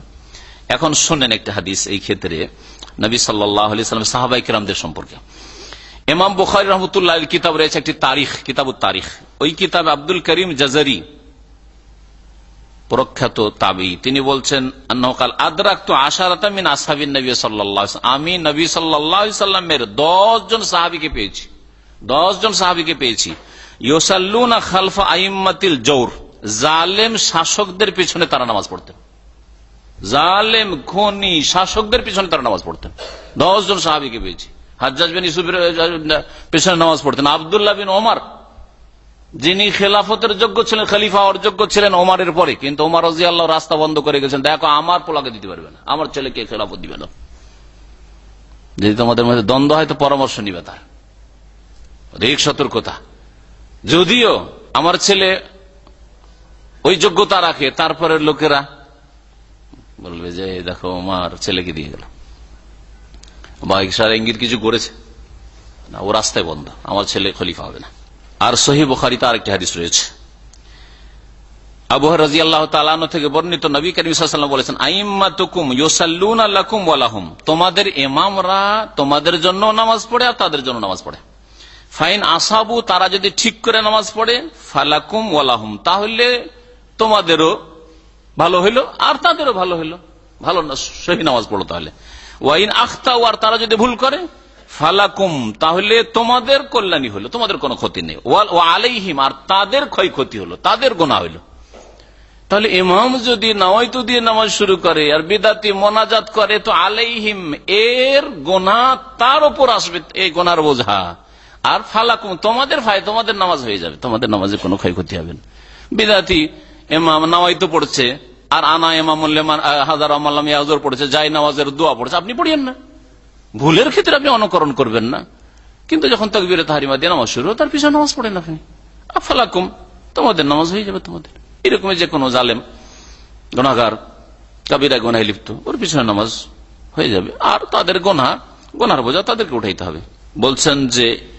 এখন শোনেন একটা হাদিস এই ক্ষেত্রে, নবী সাল্লাম সাহাবাই কিরামদের সম্পর্কে। ইমাম বুখারি রহমতুল্লাহ কিতাব রয়েছে একটি তারিখ কিতাব তারিখ। ওই কিতাব আব্দুল করিম জাজারি, প্রখ্যাত তাবি। তিনি বলছেন নকাল আদরাক তো আশারাতা মিন আসাবিন নবী সাল্লাহ আমি নবী সাল্লাহ সাল্লামের দশ জন সাহাবিকে পেয়েছি। দশ জন সাহাবিকে পেয়েছি। ইয়োসাল্লুনা খালফা আইম্মাতিল জৌর। জালেম শাসকদের পিছনে তারা নামাজ পড়তেন। জালেম, খনি, শাসকদের পিছনে তারা নামাজ পড়তেন। দশ জন সাহাবিকে পেয়েছি। হাজ্জাজ বিন ইসুফের পেছনে নামাজ পড়তেন। আবদুল্লাহ বিন ওমার, যিনি খেলাফতের যোগ্য ছিলেন, খলিফা হওয়ার যোগ্য ছিলেন ওমারের পরে। কিন্তু ওমার রাজি আল্লাহ রাস্তা বন্ধ করে গেছেন। দেখো, আমার পোলাকে দিতে পারবে না। আমার ছেলেকে খেলাফত দিবে না। যদি তোমাদের মধ্যে দ্বন্দ্ব হয়, তো পরামর্শ নিবে তার। অধিক সতর্কতা। যদিও আমার ছেলে ওই যোগ্যতা রাখে তারপরে লোকেরা বলবে যে, দেখো, আমার ছেলেকে দিয়ে গেল। বা ইশারা ইঙ্গিত কিছু করেছে। না, ও রাস্তায় বন্ধ। আমার ছেলে খলিফা হবে না। আর সহি বুখারিতে আরেকটি হাদিস রয়েছে। আবহাওয়া রাজি আল্লাহ তালানো থেকে বর্ণিত নবী করিম বলেছেন ওয়ালাহুম তোমাদের ইমামরা তোমাদের জন্য নামাজ পড়ে আর তাদের জন্য নামাজ পড়ে। ফাইন আসাবু, তারা যদি ঠিক করে নামাজ পড়ে, ফালাকুম ওয়ালাহুম তাহলে তোমাদেরও ভালো হইল, আর তাদেরও ভালো হইল। ভালো না সহি নামাজ পড়ো তাহলে। ওয়াইন আখতাও আর তারা যদি ভুল করে, ফালাকুম, তাহলে তোমাদের কল্যাণী হলো তোমাদের কোনো ক্ষতি নেই। ও আলাইহিম, আর তাদের ক্ষয়ক্ষতি হলো তাদের গোনা হইল। তাহলে ইমাম যদি নাওয়াইতু দিয়ে নামাজ শুরু করে, আর বিদাতি মোনাজাত করে, তো আলাইহিম, এর গোনা তার উপর আসবে, এই গোনার বোঝা। আর ফালাকুম, তোমাদের ভাই, তোমাদের নামাজ হয়ে যাবে, তোমাদের নামাজে কোনো ক্ষয়ক্ষতি হবে না। বিদাতি এমাম নাওয়াইতো পড়ছে আর আনা এমাম হাজার আমাল্লাম ইয়াজর পড়ছে, যাই নামাজের দোয়া পড়ছে, আপনি পড়িয়েন না। ভুলের ক্ষেত্রে আপনি অনুকরণ করবেন না। কিন্তু যখন তকবিরে তাহারিমা দিয়ে নামাজ শুরু তার পিছনে নামাজ পড়েন আপনি। আফালাকুম, তোমাদের নামাজ হয়ে যাবে তোমাদের। এরকম যে কোনো জালেম গনাগার কাবিরা গোনায় লিপ্ত, ওর পিছনে নামাজ হয়ে যাবে। আর তাদের গোনা গোনার বোঝা তাদেরকে উঠাইতে হবে। বলছেন যে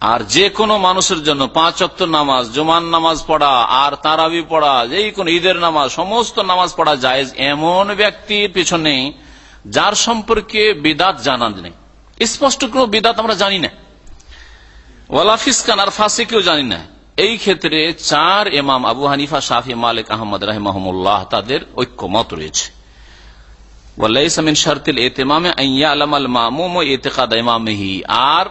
আর যে কোনো মানুষের জন্য পাঁচ অক্ত নামাজ জুমান নামাজ পড়া, আর তারাবি পড়া যেই কোন ঈদের নামাজ, সমস্ত নামাজ পড়া যায় এমন ব্যক্তির পিছনে যার সম্পর্কে বিদাত জানা নেই। স্পষ্ট কোন বিদাত আমরা জানি না। ওয়ালা ফিসকান আর ফাঁসিকেও জানি না। এই ক্ষেত্রে চার এমাম আবু হানিফা শাহি মালিক, আহমদ রাহিমাহমুল্লাহ তাদের ঐক্যমত রয়েছে। আর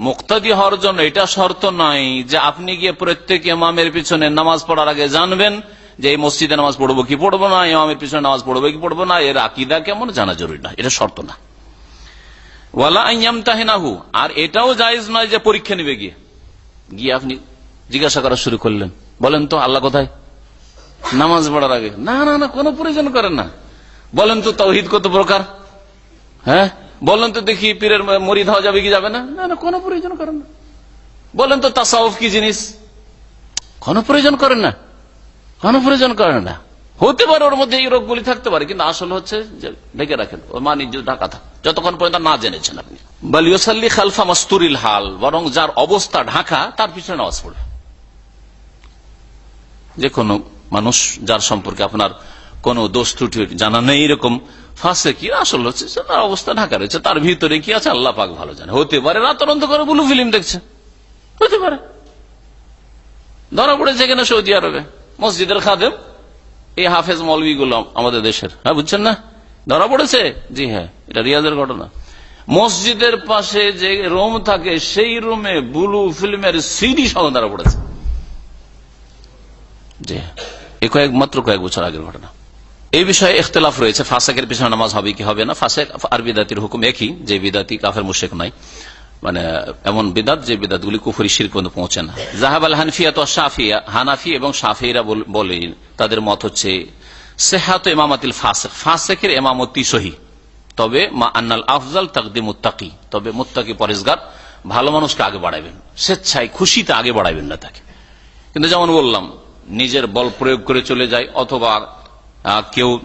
মুক্তাদি হওয়ার জন্য এটা শর্ত নয় যে আপনি গিয়ে প্রত্যেক ইমামের পিছনে নামাজ পড়ার আগে জানবেন যে এই মসজিদে নামাজ পড়ব কি পড়ব না, ইমামের পিছনে নামাজ পড়ব কি পড়ব না, এর আকিদা কেমন জানা জরুরি না এটা শর্ত না। আর এটাও জায়জ নয় যে পরীক্ষা নিবে গিয়ে। গিয়ে আপনি জিজ্ঞাসা করা শুরু করলেন। বলেন তো, আল্লাহ কোথায়? নামাজ পড়ার আগে। না না না, কোনো প্রয়োজন করেন না। বলেন তো তৌহিদ কত প্রকার? হ্যাঁ? বলেন তো দেখি পীরের মরিদ হওয়া যাবে কি যাবে না? না কোনো প্রয়োজন করেন না। বলেন তো তাসাউফ কি জিনিস? কোনো প্রয়োজন করেন না। কোনো প্রয়োজন করেন না। হতে পারে ওর মধ্যে এই রোগগুলি থাকতে পারে, কিন্তু আসল হচ্ছে যে ঢেকে রাখেন। ও মা নিজে ঢাকা থাক। যতক্ষণ পর্যন্ত না জেনেছেন আপনি। বালিউসাল্লি খালফা মাস্তুরিল হাল, বরং যার অবস্থা ঢাকা, তার পিছনে নামাজ পড়বে যে কোনো মানুষ যার সম্পর্কে আপনার কোন দোষ ত্রুটি জানা নেই, এরকম ফাঁসে কি আসল হচ্ছে? তার অবস্থা ঢাকা রয়েছে তার ভিতরে কি আছে? আল্লাহ পাক ভালো জানে। হতে পারে রাত অনন্ত করে বুলু ফিল্ম দেখছে। হতে পারে। ধরা পড়েছে এখানে সৌদি আরবে। মসজিদের খাদেম, এই হাফেজ মৌলবী গুলো আমাদের দেশের। হ্যাঁ বুঝছেন না? ধরা পড়েছে? জি হ্যাঁ এটা রিয়াজের ঘটনা। মসজিদের পাশে যে রুম থাকে, সেই রুমে বুলু ফিল্মের সিডি সহ ধরা পড়েছে। জি এ কয়েক, মাত্র কয়েক বছর আগের ঘটনা। এই বিষয়ে ইখতলাফ রয়েছে। ফাঁসেকের পিছনে নামাজ হবে কি হবে না? ফাঁসেক, আর বিদাতির হুকুম একই যে বিদাতি কাফের মুশেক নাই। মানে এমন বিদাত যে বিদাত গুলি কুফরি শির পর্যন্ত পৌঁছে না। জাহাব আল হানফিয়া তো সাফিয়া হানাফি এবং সাফিরা বলে তাদের মত হচ্ছে সেহাত এমামাতিল ফাসেক। ফাসেকের এমামতি সহি। তবে মা আন্নাল আফজাল তাকদি মুত্তাকি তবে মুত্তাকি পরেশগার ভালো মানুষকে আগে বাড়াবেন স্বেচ্ছায় খুশিতে আগে বাড়াবেন না তাকে। কিন্তু যেমন বললাম, নিজের বল প্রয়োগ করে চলে যায়, অথবা কেউ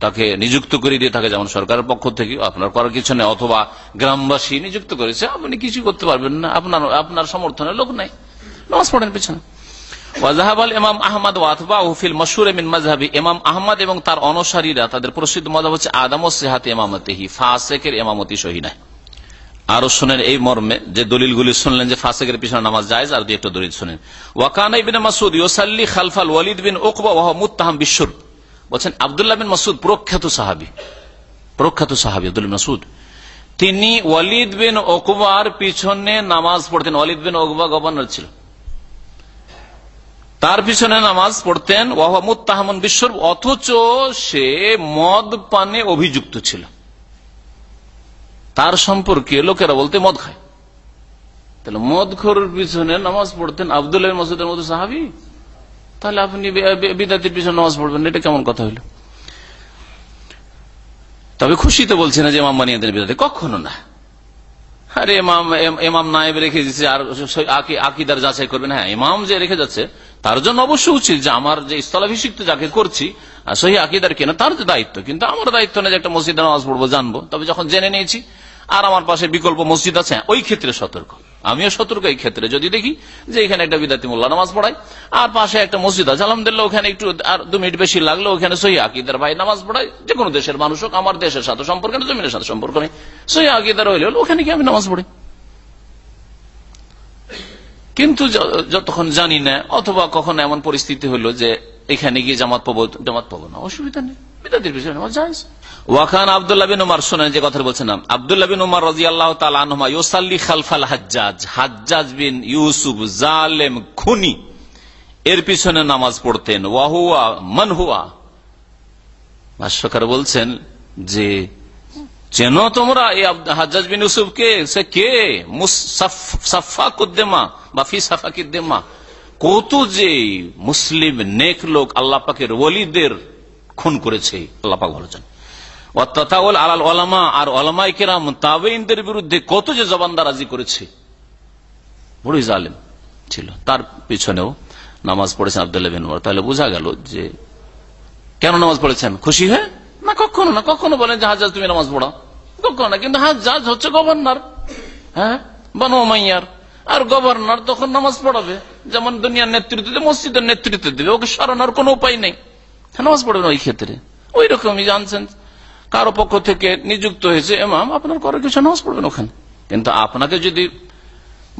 তাকে নিযুক্ত করে দিয়ে থাকে যেমন সরকারের পক্ষ থেকে, আপনার করার কিছু নেই, অথবা গ্রামবাসী নিযুক্ত করেছে, আপনি কিছু করতে পারবেন না, আপনার আপনার সমর্থনের লোক নাই। নামাজ পড়েন পেছনে। ওয়াজাহাবাল ইমাম এমিন ইমাম এবং তার অনুসারীরা, তাদের প্রসিদ্ধ শুনেন এই মর্মে, যে দলিলগুলি শুনলেন যে পিছনে নামাজ আর মাসুদ ইউসাল্লি খালফাল ওয়ালিদ বিন ওকবা ওয়াহ মুত্তাহাম বিশ্বর বলছেন, আবদুল্লাহ বিন মাসুদ, প্রখ্যাত সাহাবি। প্রখ্যাত সাহাবি আব্দুল মাসুদ। তিনি ওয়ালিদ বিন ওকবার পিছনে নামাজ পড়তেন। ওয়ালিদ বিন ওকবা গভর্নর ছিল। তার পিছনে নামাজ পড়তেন ওয়াহ তাহমন বিশ্বর, অথচ সে মদ পানে অভিযুক্ত ছিল। তার সম্পর্কে লোকেরা বলতে মদ খায়। তাহলে মদ খোরের পিছনে নামাজ পড়তেন আবদুল্লাহ মসুদের মতো সাহাবি? তাহলে আপনি বিদাতির পিছনে নামাজ পড়বেন এটা কেমন কথা হইল তবে খুশিতে বলছি না যে ইমাম বানিয়ে দেন বিদাতি কখনো না। আরে ইমাম ইমাম নায়েব রেখে দিচ্ছে আর আকিদার যাচাই করবেন। হ্যাঁ ইমাম যে রেখে যাচ্ছে, তার জন্য অবশ্য উচিত যে আমার যে স্থলাভিষিক্ত যাকে করছি সহি আকিদার কেনা, তার যে দায়িত্ব, কিন্তু আমার দায়িত্ব না যে একটা মসজিদে নামাজ পড়ব, জানব। তবে যখন জেনে নিয়েছি, আর আমার পাশে বিকল্প মসজিদ আছে ওই ক্ষেত্রে সতর্ক। আমিও সতর্ক এই ক্ষেত্রে। যদি দেখি যে এখানে একটা বিদাতি মোল্লা নামাজ পড়াই আর পাশে একটা মসজিদ আছে, আলহামদুলিল্লাহ ওখানে একটু আর দু মিনিট বেশি লাগল, ওখানে সহি আকিদার ভাই নামাজ পড়াই যে কোনো দেশের মানুষ হোক, আমার দেশের সাথে সম্পর্ক নেই, জমিনের সাথে সম্পর্ক নেই। সহি আকিদার হইলে ওখানে কি আমি নামাজ পড়ি। কিন্তু যতক্ষণ জানি না, অথবা কখন এমন পরিস্থিতি হলো যে এখানে গিয়ে জামাত পাবো জামাত পাবো না। অসুবিধা নেই। এর পিছনে নামাজ পড়তেন। ওয়াহুয়া ভাষ্যকার বলছেন যে, চেন তোমরা এই হাজ্জাজ বিন ইউসুফকে? সে কে? সাফা কুদ্দেমা বা ফি সাফা কিদ্দেমা কত যে মুসলিম নেক লোক আল্লাহ পাকের ওলিদের খুন করেছে, আল্লাহ পাক ভালো জান। আলাল ওলামা আর ওলামাই কেরাম তাবেইনদের বিরুদ্ধে কত যে জবানদারাজি করেছে। ছিল। তার পিছনেও নামাজ পড়েছেন তাহলে বোঝা গেল যে, কেন নামাজ পড়েছেন? খুশি হয়ে? না, কখনো না, কখনো বলেন যে হাজাজ তুমি নামাজ পড়ো কখনো না, কিন্তু হাজাজ হচ্ছে গভর্নর। হ্যাঁ? বানো মাইয়ার আর গভর্নর তখন নামাজ পড়াবে। যেমন দুনিয়ার নেতৃত্ব দেবে, মসজিদের নেতৃত্ব দেবে, ওকে সরানোর কোন উপায় নেই। নামাজ পড়বেন ওই ক্ষেত্রে। ওই রকমই জানছেন। কারও পক্ষ থেকে নিযুক্ত হয়েছে এমাম আপনার করে কিছু নামাজ পড়বেন ওখানে। কিন্তু আপনাকে যদি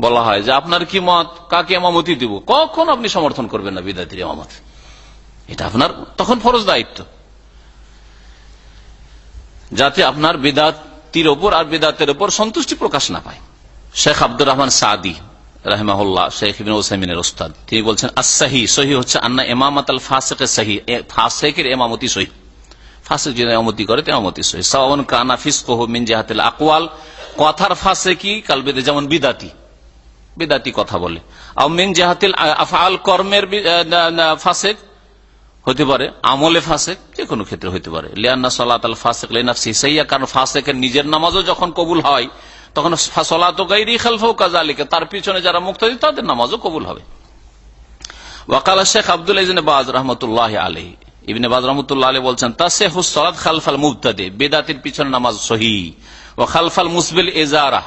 বলা হয় যে আপনার কি মত, কাকে এমামতি দিব, কখন আপনি সমর্থন করবেন না বিদাতির এমামত এটা আপনার তখন ফরজ দায়িত্ব। যাতে আপনার বিদাতির ওপর আর বিদাতের ওপর সন্তুষ্টি প্রকাশ না পায়। শেখ আব্দুর রহমান সাদি, রাহমাহুল্লাহ, শেখ ইবিন ওসাইমিনের ওস্তাদ তিনি বলছেন আসাহি সহি হচ্ছে আন্না এমামত আল ফাসেকের সহি। ফাসেকের এমামতি সহি ফাসেক যদি এমামতি করে তেমামতি সহি সাওয়ান কানা ফিসকোহ মিন জাহাতিল আকওয়াল। কথার ফাঁসে কি কালবেদে যেমন বিদাতি বিদাতি কথা বলে। মিন জাহাতিল আফআল কর্মের ফাসেক হতে পারে, আমলে ফাসেক যে কোনো ক্ষেত্রে হতে পারে। লিয়ান্না সলাত আল ফাসেক লেনাফসি সাইয়া কারণ নিজের নামাজও যখন কবুল হয় তখন তার পিছনে যারা মুক্তি তাদের নামাজও কবুল হবে। ওয়াকাল শেখ আব্দুল বাজ রহমতুল্লাহ আলী ইবনে বাজ রহমতুল্লাহ আলী বলছেন, তাসেহু সলাদ খালফাল মুবতাদে, বেদাতির পিছনে নামাজ সহি। ও খালফাল মুসবিল এজারা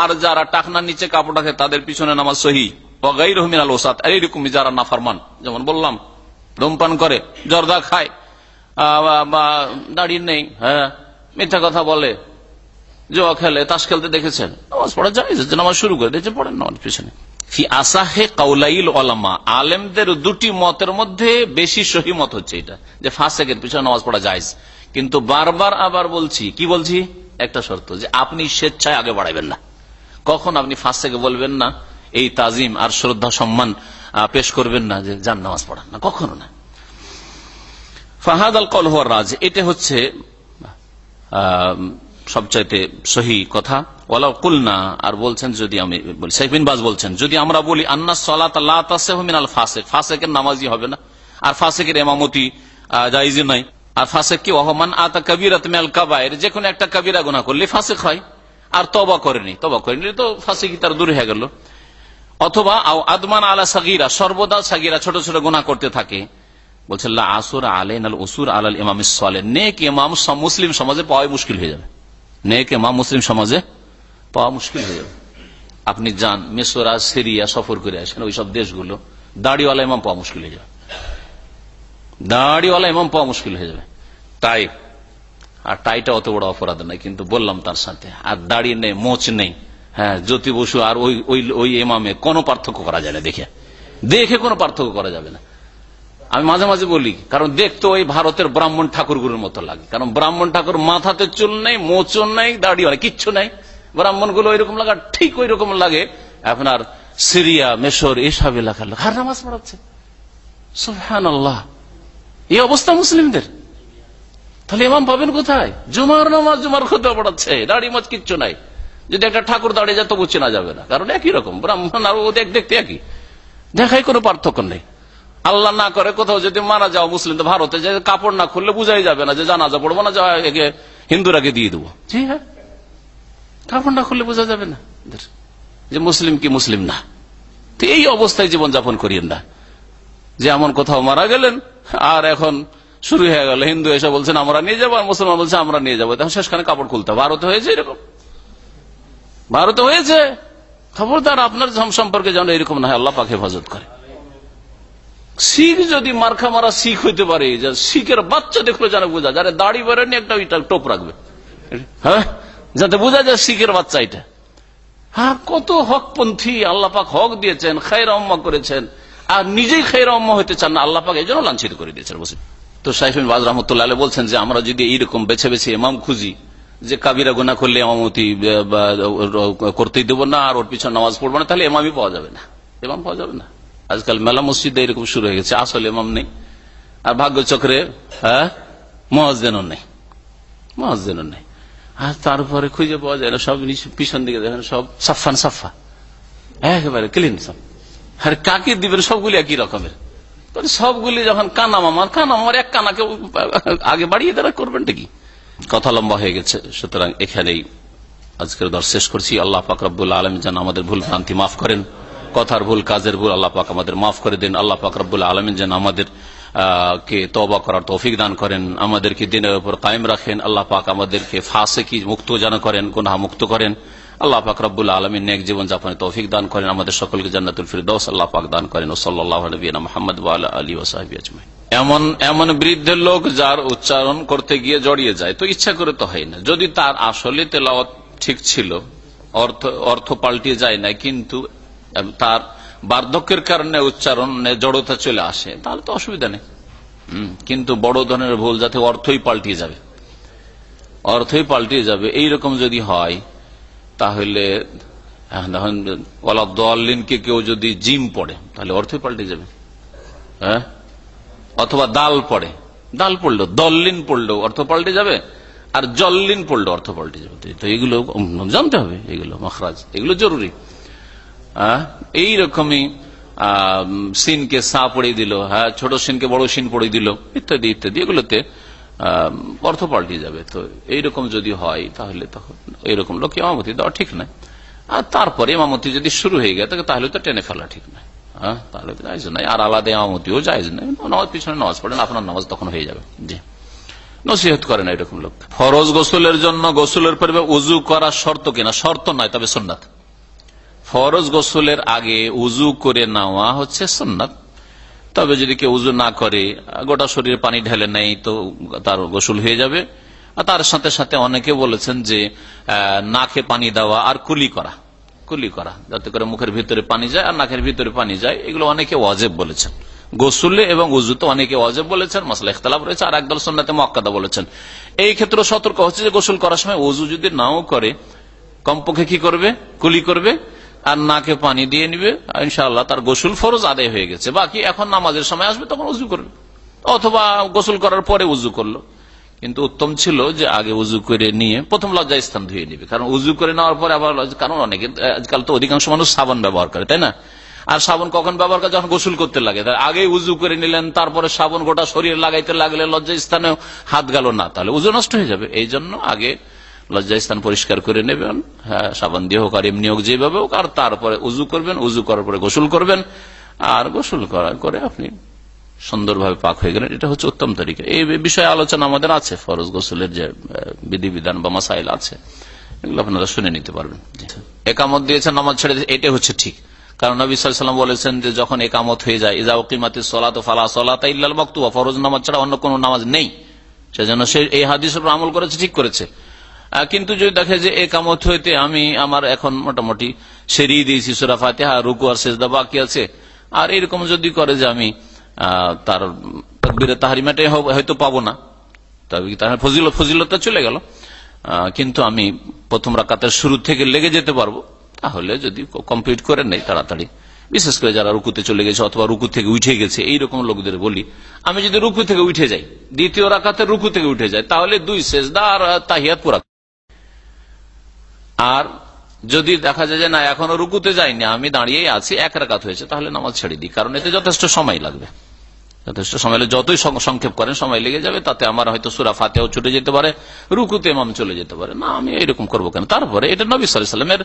আর যারা টাকনার নিচে কাপড় রাখে, তাদের পিছনে নামাজ সহি। ও গাই রহমিন আল ওসাদ এইরকম যেমন বললাম, ধূমপান করে, জর্দা খায় দাঁড়িয়ে নেই হ্যাঁ মিথ্যা কথা বলে জোয়া খেলে, তাস খেলতে দেখেছেন? নামাজ পড়া যায় নামাজ শুরু করে দিয়েছে পড়েন নামাজ পিছনে। আলেমদের দুটি মতের মধ্যে বেশি সহি মত হচ্ছে এটা, যে ফাঁসেকের পিছনে নামাজ পড়া যায় কিন্তু বারবার আবার বলছি, কি বলছি? একটা শর্ত, যে আপনি স্বেচ্ছায় আগে বাড়াইবেন না। কখন আপনি ফাঁসেকে বলবেন না, এই তাজিম আর শ্রদ্ধা, সম্মান পেশ করবেন না যে যান নামাজ পড়ান না, কখনো না। ফাহাদ আল কল রাজ এটা হচ্ছে সবচাইতে সহি কথা। ওলা কুলনা, আর বলছেন যদি আমি বলি সাইফিন বাজ বলছেন, যদি আমরা বলি, আন্না সলাত মিনাল ফাসেক, ফাসেকের নামাজি হবে না। আর ফাসেকের এমামতি জাইজ নাই। আর ফাসেক কি? ওহমান আতা কবিরাত মেল কাবায়ের যে কোনো একটা কবিরা গুনা করলে ফাসেক হয়। আর তবা করেনি তবা করেনি তো ফাসেকি তার দূরে হয়ে গেল। অথবা আদমান আলা সাগিরা, সর্বদা সাগিরা ছোট ছোট গুণা করতে থাকে। বলছে আসুর আলেন আল উসুর আলাল ইমাম নেক ইমাম মুসলিম সমাজে পাওয়াই মুশকিল হয়ে যাবে। নেক ইমাম মুসলিম সমাজে পাওয়া মুশকিল হয়ে যাবে। আপনি যান, মেসোরা সিরিয়া সফর করে আসেন, ওই সব দেশগুলো, দাড়িওয়ালা ইমাম পাওয়া মুশকিল হয়ে যাবে। দাড়িওয়ালা ইমাম পাওয়া মুশকিল হয়ে যাবে। তাই, আর টাইটা অত বড় অপরাধ নাই কিন্তু বললাম তার সাথে, আর দাড়ি নেই, মোচ নেই হ্যাঁ জ্যোতি বসু আর ওই ওই ওই এমামে কোনো পার্থক্য করা যায় না, দেখে। দেখে কোনো পার্থক্য করা যাবে না। আমি মাঝে মাঝে বলি, কারণ দেখতে ওই ভারতের ব্রাহ্মণ ঠাকুরগুলোর মতো লাগে। কারণ ব্রাহ্মণ ঠাকুর মাথাতে চুল নেই, মোচন নেই, দাড়ি হয়, কিচ্ছু নাই। ব্রাহ্মণগুলো ওইরকম লাগা ঠিক ওই রকম লাগে আপনার সিরিয়া, মেশর, এসব এলাকার লোক। আর নামাজ পড়াচ্ছে। আল্লাহ এই অবস্থা মুসলিমদের। তাহলে ইমাম পাবেন কোথায়? জুমার নামাজ, জুমার খুদা পড়াচ্ছে, দাড়ি মাছ কিচ্ছু নাই। যদি একটা ঠাকুর দাঁড়িয়ে যায়, তবু চেনা যাবে না। কারণ একই রকম, ব্রাহ্মণ আর ও দেখ দেখতে একই। দেখাই কোনো পার্থক্য নেই। আল্লাহ না করে কোথাও যদি মারা যাও মুসলিম তো ভারতে যে কাপড় না খুললে বুঝাই যাবে না যে জানাজা পড়ব না একে হিন্দুরাকে দিয়ে দেবো। জি হ্যাঁ। কাপড় না খুললে বোঝা যাবে না। যে মুসলিম কি মুসলিম না। তো এই অবস্থায় জীবন যাপন করিয়েন না। যে এমন কোথাও মারা গেলেন, আর এখন শুরু হয়ে গেল, হিন্দু এসে বলছেন, আমরা নিয়ে যাব, আর মুসলমান বলছে, আমরা নিয়ে যাব। তখন শেষখানে কাপড় খুলতে ভারতে হয়েছে এরকম। ভারতে হয়েছে। খবরদার, আপনার সম্পর্কে যেন এরকম না হয়, আল্লাহ পাকে হেফাজত করে। শিখ যদি মার্খা মারা শিখ হইতে পারে শিখের বাচ্চা দেখল জানে বোঝা যারা দাড়ি বেরোয়নি একটা ওইটা টোপ রাখবে। হ্যাঁ? যাতে বোঝা যায় শিখের বাচ্চা এটা। হ্যাঁ কত হকপন্থী আল্লাপাক হক দিয়েছেন খাই রম্মা করেছেন, আর নিজেই খাই রম্মা হইতে চান না, আল্লাপাক এই জন্য লাঞ্ছিত করে দিয়েছেন বসে তো সাইফিন বাজ রহমতুল্লাহ বলছেন যে, আমরা যদি এইরকম বেছে বেছে এমাম খুঁজি, যে কাবিরা গুনা করলে এমামতি করতেই দেবো না, আর ওর পিছনে নামাজ পড়ব না, তাহলে এমামই পাওয়া যাবে না। এমাম পাওয়া যাবে না। আজকাল মেলা মসজিদে এরকম শুরু হয়ে গেছে। আসলে এমাম নেই। আর ভাগ্য চক্রে হ্যাঁ মহাজদেনও নেই। মহাজদেনও নেই। আর তারপরে খুঁজে পাওয়া যায় না, সব পিছন দিকে দেখেন সব সাফান সাফা একেবারে ক্লিন সব। আর কাকে দিবেন? সবগুলি একই রকমের। সবগুলি যখন কানা মামার কানা মামার এক কানাকে আগে বাড়িয়ে তারা করবেন কি? কথা লম্বা হয়ে গেছে। সুতরাং এখানেই আজকের দর শেষ করছি। আল্লাহ ফাকরাবুল আলম যেন আমাদের ভুল ভ্রান্তি মাফ করেন। কথার ভুল, কাজের ভুল, আল্লাহ পাক আমাদের মাফ করে দিন। আল্লাহ পাক রব্বুল আলমিন যেন আমাদের কে তবা করার তৌফিক দান করেন, আমাদেরকে দিনের উপর কায়েম রাখেন। আল্লাহ পাক আমাদেরকে ফাঁসে কি মুক্ত যেন করেন, গুনাহ মুক্ত করেন। আল্লাহ পাক রব্বুল আলমিন নেক জীবন যাপনে তৌফিক দান করেন। আমাদের সকলকে জান্নাতুল ফিরদৌস আল্লাহ পাক দান করেন। ও সাল্লাহ নবীনা মোহাম্মদ আলী ওসাহাবি আজমাই এমন এমন বৃদ্ধের লোক যার উচ্চারণ করতে গিয়ে জড়িয়ে যায়, তো ইচ্ছা করে তো হয় না। যদি তার আসলে তেলাওয়াত ঠিক ছিল, অর্থ অর্থ পাল্টিয়ে যায় না, কিন্তু তার বার্ধক্যের কারণে উচ্চারণে জড়তা চলে আসে, তাহলে তো অসুবিধা নেই। কিন্তু বড় ধরনের ভুল যাতে অর্থই পাল্টিয়ে যাবে। অর্থই পাল্টিয়ে যাবে এই রকম যদি হয়, তাহলে দলিনকে কেউ যদি জিম পড়ে, তাহলে অর্থই পাল্টে যাবে। হ্যাঁ? অথবা দাল পড়ে, দাল পড়ল দল্লিন পড়ল অর্থ পাল্টে যাবে, আর জল্লিন পড়ল অর্থ পাল্টে যাবে। তো এগুলো জানতে হবে, এগুলো মহারাজ এগুলো জরুরি। এইরকমই আহ, সিনকে সা পড়িয়ে দিল হ্যাঁ ছোট সিনকে বড় সিন পড়িয়ে দিল ইত্যাদি ইত্যাদি এগুলোতে অর্থ পাল্টে যাবে। তো এইরকম যদি হয় তাহলে তখন এইরকম লোক ইমামতি দেওয়া ঠিক নয়। আর তারপরে ইমামতি যদি শুরু হয়ে গেছে তাহলে তো টেনে ফেলা ঠিক হ্যাঁ তাহলে নাই আর আলাদা ইমামতিও জায়জ নাই নামাজ পিছনে নামাজ পড়েন আপনার নামাজ তখন হয়ে যাবে। জি। নসিহত করে না এরকম লোক। ফরজ গোসলের জন্য গোসলের পূর্বে উজু করা শর্ত কিনা? শর্ত নয় তবে সুন্নাত। ফরজ গোসলের আগে উজু করে নেওয়া হচ্ছে সুন্নাত। তবে যদি কেউ উজু না করে, গোটা শরীরে পানি ঢেলে নেই, তো তার গোসল হয়ে যাবে। আর তার সাথে সাথে অনেকে বলেছেন যে নাকে পানি দেওয়া আর কুলি করা। কুলি করা, যাতে করে মুখের ভিতরে পানি যায় আর নাকের ভিতরে পানি যায়, এগুলো অনেকে অজেব বলেছেন। গোসুলে এবং উজুতে অনেকে অজেব বলেছেন মশলা ইখতলাফ রয়েছে, আর একদল সন্ন্যাতে মক্কাদা বলেছেন। এই ক্ষেত্রে সতর্ক হচ্ছে যে, গোসল করার সময় উজু যদি নাও করে, কমপক্ষে কি করবে? কুলি করবে। আর নাকে পানি দিয়ে নিবে ইনশাআল্লাহ তার গোসল ফরজ আদায় হয়ে গেছে। বাকি এখন নামাজের সময় আসবে, তখন উজু করবে। অথবা গোসল করার পরে উজু করল। কিন্তু উত্তম ছিল যে আগে উজু করে নিয়ে প্রথম লজ্জা স্থান ধুয়ে নিবে। কারণ উজু করে নেওয়ার পরে আবার কারণ অনেকে আজকাল তো অধিকাংশ মানুষ সাবান ব্যবহার করে, তাই না? আর সাবান কখন ব্যবহার করে? যখন গোসল করতে লাগে। আগে উজু করে নিলেন, তারপরে সাবান গোটা শরীরে লাগাইতে লাগলে লজ্জা স্থানে হাত গেল না। তাহলে উজু নষ্ট হয়ে যাবে। এই জন্য আগে লজ্জা স্থান পরিষ্কার করে নেবেন হ্যাঁ সাবান দিয়ে হোক আর এমনি হোক যেভাবে হোক, আর তারপরে উজু করবেন, উজু করার পরে গোসল করবেন, আর গোসল করার করে আপনি সুন্দরভাবে পাক হয়ে গেলেন। এটা হচ্ছে উত্তম তরিকা। এই বিষয়ে আলোচনা আমাদের আছে, ফরজ গোসলের যে বিধিবিধান বা মাসাইল আছে, এগুলো আপনারা শুনে নিতে পারবেন। একামত দিয়েছেন, নামাজ ছেড়ে এটাই হচ্ছে ঠিক। কারণ নবী সাল্লাম বলেছেন যে, যখন একামত হয়ে যায় ইজা ওকিমাতি সলাত ফালা সলাত ইল্লাল বক্তুয়া ফরজ নামাজ ছাড়া অন্য কোনো নামাজ নেই। সেজন্য সে এই হাদিসের উপর আমল করেছে, ঠিক করেছে। কিন্তু যদি দেখে যে একামত হইতে আমি আমার এখন মোটামুটি সেরিয়ে দিয়েছি সুরা ফাতেহা, রুকু আর সেজদা বাকি আছে। আর এরকম যদি করে যে আমি তার তকবিরে তাহারিমাটাই হয়তো পাবো না। তবে ফজিলত চলে গেল। কিন্তু আমি প্রথম রাকাতের শুরু থেকে লেগে যেতে পারব। তাহলে যদি কমপ্লিট করে নেই তাড়াতাড়ি। বিশেষ করে যারা রুকুতে চলে গেছে অথবা রুকু থেকে উঠে গেছে, এইরকম লোকদের বলি, আমি যদি রুকু থেকে উঠে যাই, দ্বিতীয় রাকাতের রুকু থেকে উঠে যাই, তাহলে দুই সেজদা আর তাহিয়াত পুরা আর যদি দেখা যায় যে না, এখনও রুকুতে যাইনি, আমি দাঁড়িয়েই আছি, এক রাকাত হয়েছে, তাহলে নামাজ ছেড়ে দিই, কারণ এতে যথেষ্ট সময় লাগবে। যথেষ্ট সময় লাগবে। যতই সংক্ষেপ করেন, সময় লেগে যাবে, তাতে আমার হয়তো সুরা ফাতেও ছুটে যেতে পারে, রুকুতে এমাম চলে যেতে পারে। না, আমি এরকম করব কেন? তারপরে এটা নবী সাল্লামের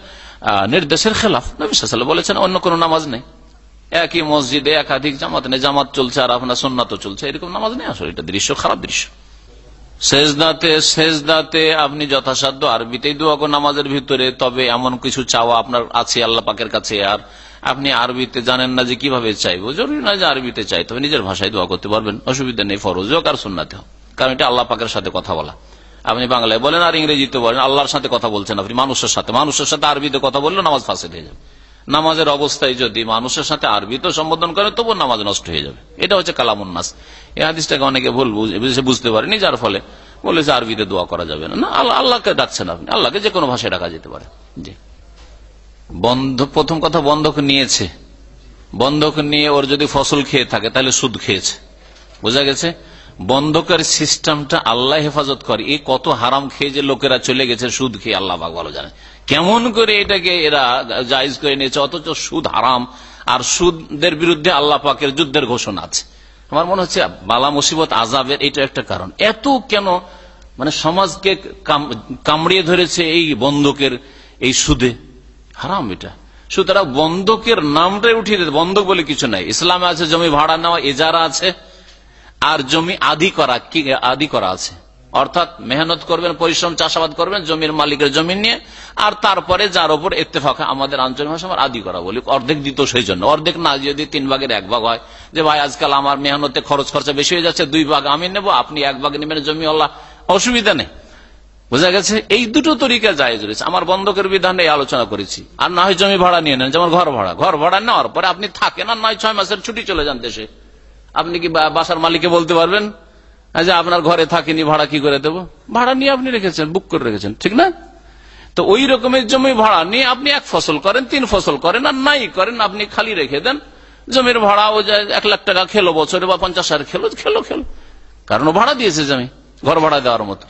নির্দেশের খেলাফ। নবী সাল্লাম বলেছেন, অন্য কোনো নামাজ নেই। একই মসজিদে একাধিক জামাত নেই জামাত চলছে আর আপনার সন্ন্যাত চলছে, এরকম নামাজ নেই আসলে, এটা দৃশ্য, খারাপ দৃশ্য। শেষদাতে শেষদাতে আপনি যথাসাধ্য আরবিতেই দোয়া করেন নামাজের ভিতরে, তবে এমন কিছু চাওয়া আপনার আছে আল্লাহ পাকের কাছে, আর আপনি আরবিতে জানেন না যে কীভাবে চাইব। জরুরি না যে আরবিতে চাই, তবে নিজের ভাষায় দোয়া করতে পারবেন, অসুবিধা নেই, ফরজ হোক আর সুন্নাতে হোক। কারণ এটা আল্লাহ পাকের সাথে কথা বলা। আপনি বাংলায় বলেন আর ইংরেজিতে বলেন, আল্লাহর সাথে কথা বলছেন আপনি, মানুষের সাথে। মানুষের সাথে আরবিতে কথা বললে নামাজ ফাঁসে হয়ে যাবে। নামাজের অবস্থায় যদি মানুষের সাথে আরবিতে সম্বোধন করে তবু নামাজ নষ্ট হয়ে যাবে। এটা হচ্ছে কালামুন্নাস এই হাদিসটাকে অনেকে ভুল বুঝে বুঝতে পারেনি, যার ফলে বলেছে আরবিতে দোয়া করা যাবে না। আল্লাহ, আল্লাহকে ডাকছেন আপনি। আল্লাহকে যে কোনো ভাষায় ডাকা যেতে পারে। জি। বন্ধ, প্রথম কথা বন্ধক নিয়েছে। বন্ধক নিয়ে ওর যদি ফসল খেয়ে থাকে, তাহলে সুদ খেয়েছে। বোঝা গেছে? বন্ধকের সিস্টেমটা আল্লাহ হেফাজত করে। এই কত হারাম খেয়ে যে লোকেরা চলে গেছে, সুদ খেয়ে আল্লাহ পাক ভালো জানে। কেমন করে এটাকে এরা জায়জ করে নিয়েছে? অথচ সুদ হারাম। আর সুদের বিরুদ্ধে আল্লাহ পাকের যুদ্ধের ঘোষণা আছে। আমার মনে হচ্ছে বালা মুসিবত আজাবের এটা একটা কারণ। এত কেন মানে সমাজকে কামড়িয়ে ধরেছে এই বন্ধকের এই সুদে? হারাম এটা। সুতরাং বন্ধকের নামটাই উঠিয়ে দিতে বন্ধক বলে কিছু নাই। ইসলামে আছে জমি ভাড়া নেওয়া, এজারা আছে, আর জমি আদি করা, কি আদি করা আছে? অর্থাৎ মেহনত করবেন, পরিশ্রম, চাষাবাদ করবেন, জমির মালিকের জমি নিয়ে, আর তারপরে যার উপর ইত্তেফাক আমাদের আঞ্চলিক ভাষা আমার আদি করা বলি, অর্ধেক দিত সেই জন্য অর্ধেক না যদি তিন ভাগের এক ভাগ হয়, যে ভাই আজকাল আমার মেহনতে খরচ খরচা বেশি হয়ে যাচ্ছে, দুই ভাগ আমি নেব, আপনি এক ভাগ নেবেন, জমি আল্লাহ, অসুবিধা নেই। বোঝা গেছে? এই দুটো তরিকা জায়েজ রয়েছে। আমার বন্ধকের বিধানে আলোচনা করেছি। আর না হয় জমি ভাড়া নিয়ে নেন, যেমন ঘর ভাড়া। ঘর ভাড়া নেওয়ার পরে আপনি থাকেন, আর নয় ছয় মাসের ছুটি চলে যান দেশে। আপনি কি বাসার মালিককে বলতে পারবেন? যে আপনার ঘরে থাকিনি, ভাড়া কি করে দেবো? ভাড়া নিয়ে আপনি রেখেছেন বুক করে রেখেছেন, ঠিক না? তো ওই রকমের জমি ভাড়া নিয়ে আপনি এক ফসল করেন, তিন ফসল করেন, আর নাই করেন, আপনি খালি রেখে দেন। জমির ভাড়া ও যায় এক লাখ টাকা খেলো বছরে বা পঞ্চাশ হাজার খেলো খেলো খেলো। কারণ ও ভাড়া দিয়েছে জমি, ঘর ভাড়া দেওয়ার মতো।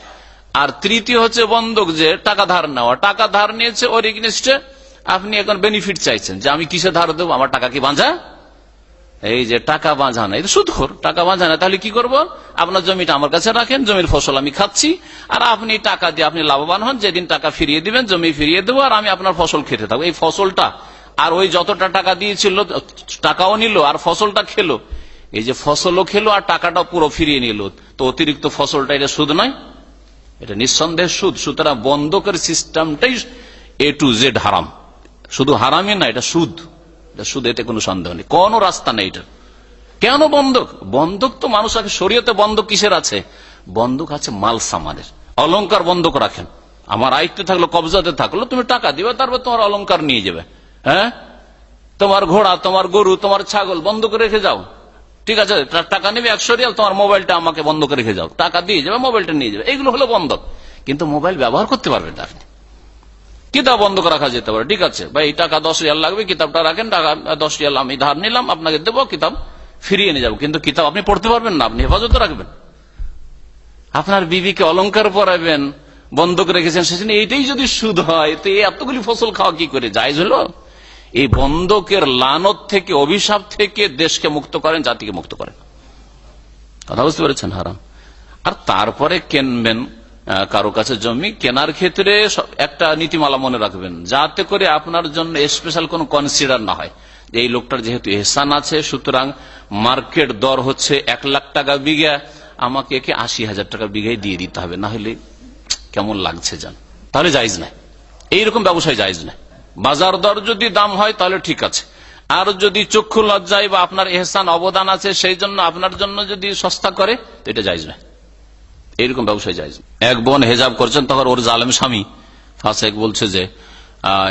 আর তৃতীয় হচ্ছে বন্ধক যে টাকা ধার নেওয়া। টাকা ধার নিয়েছে ওর এগনিস্টে আপনি এখন বেনিফিট চাইছেন যে আমি কিসে ধার দেবো, আমার টাকা কি বাঁধা এই যে টাকা বাঁধানো তো সুদখোর, টাকা বাঁধানো, তাহলে কি করব? আপনার জমিটা আমার কাছে রাখেন, জমির ফসল আমি খাচ্ছি, আর আপনি টাকা দিয়ে আপনি লাভবান হন, যেদিন টাকা ফিরিয়ে দিবেন, জমি ফিরিয়ে দেবো, আর আমি আপনার ফসল খেতে থাকব। এই ফসলটা, আর ওই যতটা টাকা দিয়েছিল, টাকাও নিল, আর ফসলটা খেলো। এই যে ফসলও খেলো, আর টাকাটা পুরো ফিরিয়ে নিল। তো অতিরিক্ত ফসলটা এটা সুদ নয়, এটা নিঃসন্দেহ সুদ। সুতরাং বন্ধকের সিস্টেমটাই এ টু জেড হারাম। শুধু হারামই না, এটা সুদ। সুদ এতে কোনো সন্দেহ নেই। কোন রাস্তা নেই এটা কেন বন্ধক বন্ধক তো মানুষ আগে শরীয়তে বন্ধক কিসের আছে? বন্ধক আছে মাল সামানের। অলংকার বন্ধক রাখেন। আমার আয়ত্তে থাকল, কবজাতে থাকল, তুমি টাকা দিবে, তারপর তোমার অলংকার নিয়ে যাবে। হ্যাঁ? তোমার ঘোড়া, তোমার গরু, তোমার ছাগল বন্ধ করে রেখে যাও। ঠিক আছে? টাকা নেবে একশো রিয়াল, তোমার মোবাইলটা আমাকে বন্ধ করে রেখে যাও। টাকা দিয়ে যাবে, মোবাইলটা নিয়ে যাবে। এগুলো হলো বন্ধক কিন্তু মোবাইল ব্যবহার করতে পারবে না আপনি। কিতাব বন্ধ রাখা যেতে পারে। ঠিক আছে, ভাই টাকা দশ রিয়াল লাগবে, কিতাবটা রাখেন, টাকা দশ রিয়াল আমি ধার নিলাম, আপনাকে দেবো, কিতাব ফিরিয়ে নিয়ে যাব। কিন্তু কিতাব আপনি পড়তে পারবেন না, আপনি হেফাজত রাখবেন। আপনার বিবিকে অলঙ্কার পরাবেন বন্ধক রেখেছেন সেখানে এইটাই যদি সুদ হয়, তো এই এতগুলি ফসল খাওয়া কি করে যায় হলো? এই বন্ধকের লানত থেকে, অভিশাপ থেকে দেশকে মুক্ত করেন, জাতিকে মুক্ত করেন। কথা বুঝতে পেরেছেন, হারাম। আর তারপরে কেনবেন কারও কাছে জমি, কেনার ক্ষেত্রে একটা নীতিমালা মনে রাখবেন। যাতে করে আপনার জন্য স্পেশাল কোন কনসিডার না হয়। এই লোকটার যেহেতু এহসান আছে, সুতরাং মার্কেট দর হচ্ছে এক লাখ টাকা বিঘা। আমাকে একে আশি হাজার টাকা বিঘায় দিয়ে দিতে হবে। না হলে কেমন লাগছে যান তাহলে জায়জ নাই। এইরকম ব্যবসায় জায়জ নাই। বাজার দর যদি দাম হয়, তাহলে ঠিক আছে। আর যদি চক্ষু লজ্জায় বা আপনার এহসান অবদান আছে, সেই জন্য আপনার জন্য যদি সস্তা করে এটা যাইজ না এইরকম ব্যবসায় যায়। এক বোন হেজাব করছেন, তখন ওর জালেম স্বামী। ফাঁসেক বলছে যে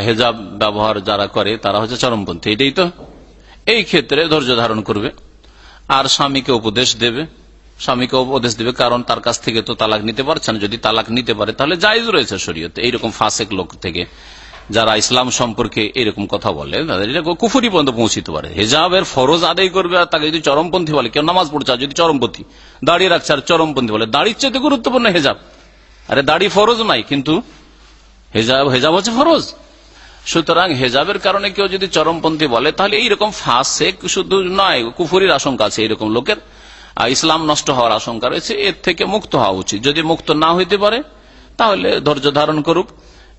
হেজাব ব্যবহার যারা করে, তারা হচ্ছে চরমপন্থী। এটাই তো। এই ক্ষেত্রে ধৈর্য ধারণ করবে। আর স্বামীকে উপদেশ দেবে। স্বামীকে উপদেশ দেবে, কারণ তার কাছ থেকে তো তালাক নিতে পারছেন যদি তালাক নিতে পারে, তাহলে জায়জ রয়েছে শরীয়তে। এইরকম ফাঁসেক লোক থেকে যারা ইসলাম সম্পর্কে এরকম কথা বলে, তাদের এটা কুফুরি পর্যন্ত পৌঁছিতে পারে। হেজাবের ফরজ আদায় করবে আর তাকে যদি চরমপন্থী বলে, কেউ নামাজ পড়ছে যদি চরমপন্থী দাঁড়িয়ে রাখছে আর চরমপন্থী বলে, দাড়ির চেয়ে গুরুত্বপূর্ণ হেজাব। আরে দাড়ি ফরজ নাই, কিন্তু হেজাব হেজাব হচ্ছে ফরজ। সুতরাং হেজাবের কারণে কেউ যদি চরমপন্থী বলে, তাহলে এইরকম ফাঁসে শুধু নয়, কুফুরির আশঙ্কা আছে এইরকম লোকের। ইসলাম নষ্ট হওয়ার আশঙ্কা রয়েছে, এর থেকে মুক্ত হওয়া উচিত। যদি মুক্ত না হইতে পারে, তাহলে ধৈর্য ধারণ করুক।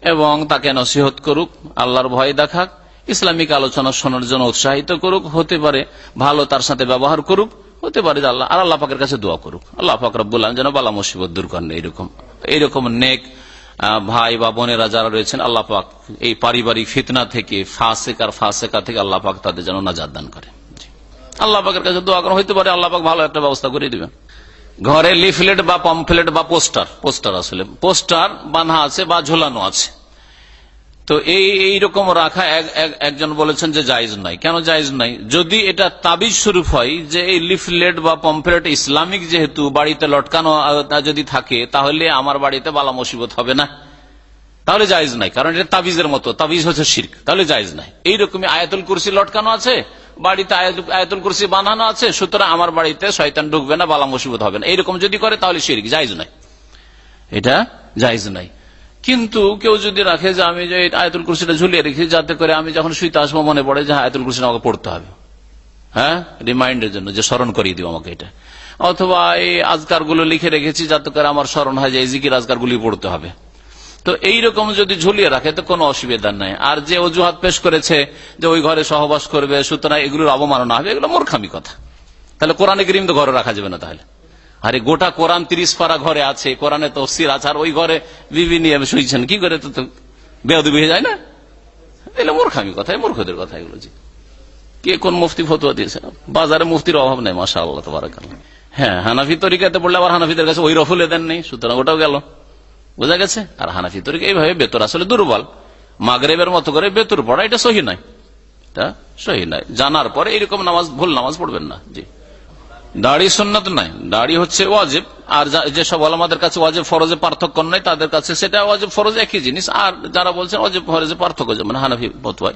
এবং তাকে নসিহত করুক, আল্লাহর ভয় দেখাক, ইসলামিক আলোচনা শোনার জন্য উৎসাহিত করুক, হতে পারে ভালো তার সাথে ব্যবহার করুক, হতে পারে আল্লাহ, আর আল্লাহ পাকের কাছে দোয়া করুক। আল্লাহ পাক রব্বুল যেন বালা মুসিবত দূর করেন এইরকম। এইরকম নেক ভাই বা বোনেরা যারা রয়েছেন, আল্লাহ পাক এই পারিবারিক ফিতনা থেকে, ফাঁসেক আর ফাঁসেকা থেকে আল্লাহ পাক তাদের যেন নাজাদ দান করে আল্লাহ পাকের কাছে দোয়া করা হইতে পারে আল্লাহ পাক ভালো একটা ব্যবস্থা করে দিবেন। ঘরে লিফলেট বা পম্পলেট বা পোস্টার পোস্টার আসলে, পোস্টার বাঁধা আছে বা ঝোলানো আছে। তো এই এইরকম রাখা একজন বলেছেন যে জায়জ নাই কেন জায়জ নাই যদি এটা তাবিজ স্বরূপ হয় যে এই লিফলেট বা পম্পলেট ইসলামিক যেহেতু বাড়িতে লটকানো যদি থাকে, তাহলে আমার বাড়িতে বালা মুসিবত হবে না। তাহলে জায়জ নাই কারণ এটা তাবিজের মতো। তাবিজ হচ্ছে শির্ক। তাহলে জায়জ নাই এইরকমই আয়াতুল কুরসি লটকানো আছে বাড়িতে আয়াতুল কুরসি বানানো আছে, সুতরাং আমার বাড়িতে শয়তান ঢুকবে না, বালা মুসিবত হবে না। এইরকম যদি করে, তাহলে শিরিক, জায়জ নাই এটা জায়জ নাই কিন্তু কেউ যদি রাখে যে আমি যে আয়তুল কুরসিটা ঝুলিয়ে রেখেছি, যাতে করে আমি যখন শুইতে আসব, মনে পড়ে যে আয়তুল কুরসিটা আমাকে পড়তে হবে। হ্যাঁ? রিমাইন্ডের জন্য যে স্মরণ করিয়ে দিব আমাকে এটা। অথবা এই আজকার লিখে রেখেছি, যাতে করে আমার স্মরণ হয় যে এই জিকির আজকার পড়তে হবে। তো এইরকম যদি ঝুলিয়ে রাখে, তো কোনো অসুবিধা নাই। আর যে অজুহাত পেশ করেছে যে ওই ঘরে সহবাস করবে, সুতরাং এগুলোর অবমাননা হবে, এগুলো মূর্খামি কথা। তাহলে কোরআনে করিম তো ঘরে রাখা যাবে না তাহলে। আরে গোটা কোরআন তিরিশ পারা ঘরে আছে, কোরআনে তফসির আছে, আর ওই ঘরে বিবি নিয়ে শুইছেন, কি করে তো বেয়াদুবি হয়ে যায় না? এগুলো মূর্খামি কথা মূর্খদের কথা এগুলো জি কে কোন মুফতি ফতুয়া দিয়েছে? বাজারে মুফতির অভাব নেই মাসা আল্লাহ তো হ্যাঁ হানাফি তরিকাতে পড়লে আবার হানাফিদের কাছে ওই রফুলে দেন নেই সুতরাং ওটাও গেল। বোঝা গেছে? আর হানাফি তরিকা এইভাবে বেতর আসলে দুর্বল। মাগরেবের মতো করে বেতর পড়া, এটা সহি নয়। এটা সহি নয়। জানার পরে এরকম নামাজ, ভুল নামাজ পড়বেন না। জি। দাড়ি সন্ন্যত নাই দাড়ি হচ্ছে ওয়াজেব। আর যেসব আলমাদের কাছে ওয়াজেব ফরজে পার্থক্য নাই তাদের কাছে সেটা ওয়াজেব ফরজ একই জিনিস। আর যারা বলছেন ওয়াজেব ফরজে পার্থক্য, যেমন হানাফি বতুয়ায়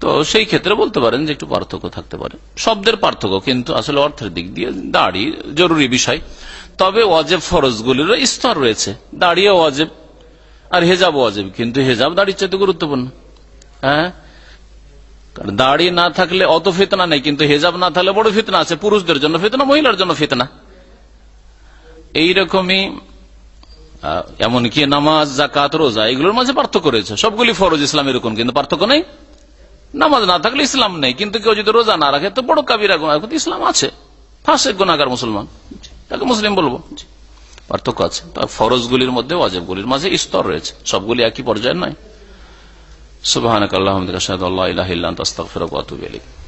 তো সেই ক্ষেত্রে বলতে পারেন যে একটু পার্থক্য থাকতে পারে। শব্দের পার্থক্য কিন্তু আসলে অর্থের দিক দিয়ে দাড়ি জরুরি বিষয়। তবে ওয়াজেব ফরজগুলিরও স্তর রয়েছে। দাঁড়িয়ে ওয়াজেব, আর হেজাব ওয়াজেব, কিন্তু হেজাব দাড়ির চাইতে গুরুত্বপূর্ণ। হ্যাঁ? দাড়ি না থাকলে অত ফিতনা নেই, কিন্তু হেজাব না থাকলে বড় ফিতনা আছে। পুরুষদের জন্য ফিতনা, মহিলার জন্য ফিতনা। এইরকমই এমনকি নামাজ জাকাত রোজা, এগুলোর মাঝে পার্থক্য রয়েছে। সবগুলি ফরজ ইসলাম এরকম কিন্তু পার্থক্য নেই। নামাজ না থাকলে ইসলাম নেই, কিন্তু কেউ যদি রোজা না রাখে, তো বড় কাবিরা গুণা ইসলাম আছে। ফাঁসে গুণাগার মুসলমান। তাকে মুসলিম বলব। পার্থক্য আছে। ফরজগুলির মধ্যে অজেবগুলির মাঝে স্তর রয়েছে। সবগুলি একই পর্যায়ে নয়। সুবাহ আল্লাহ আল্লাহ ইলাহ আস্তাগফিরুকা ফেরক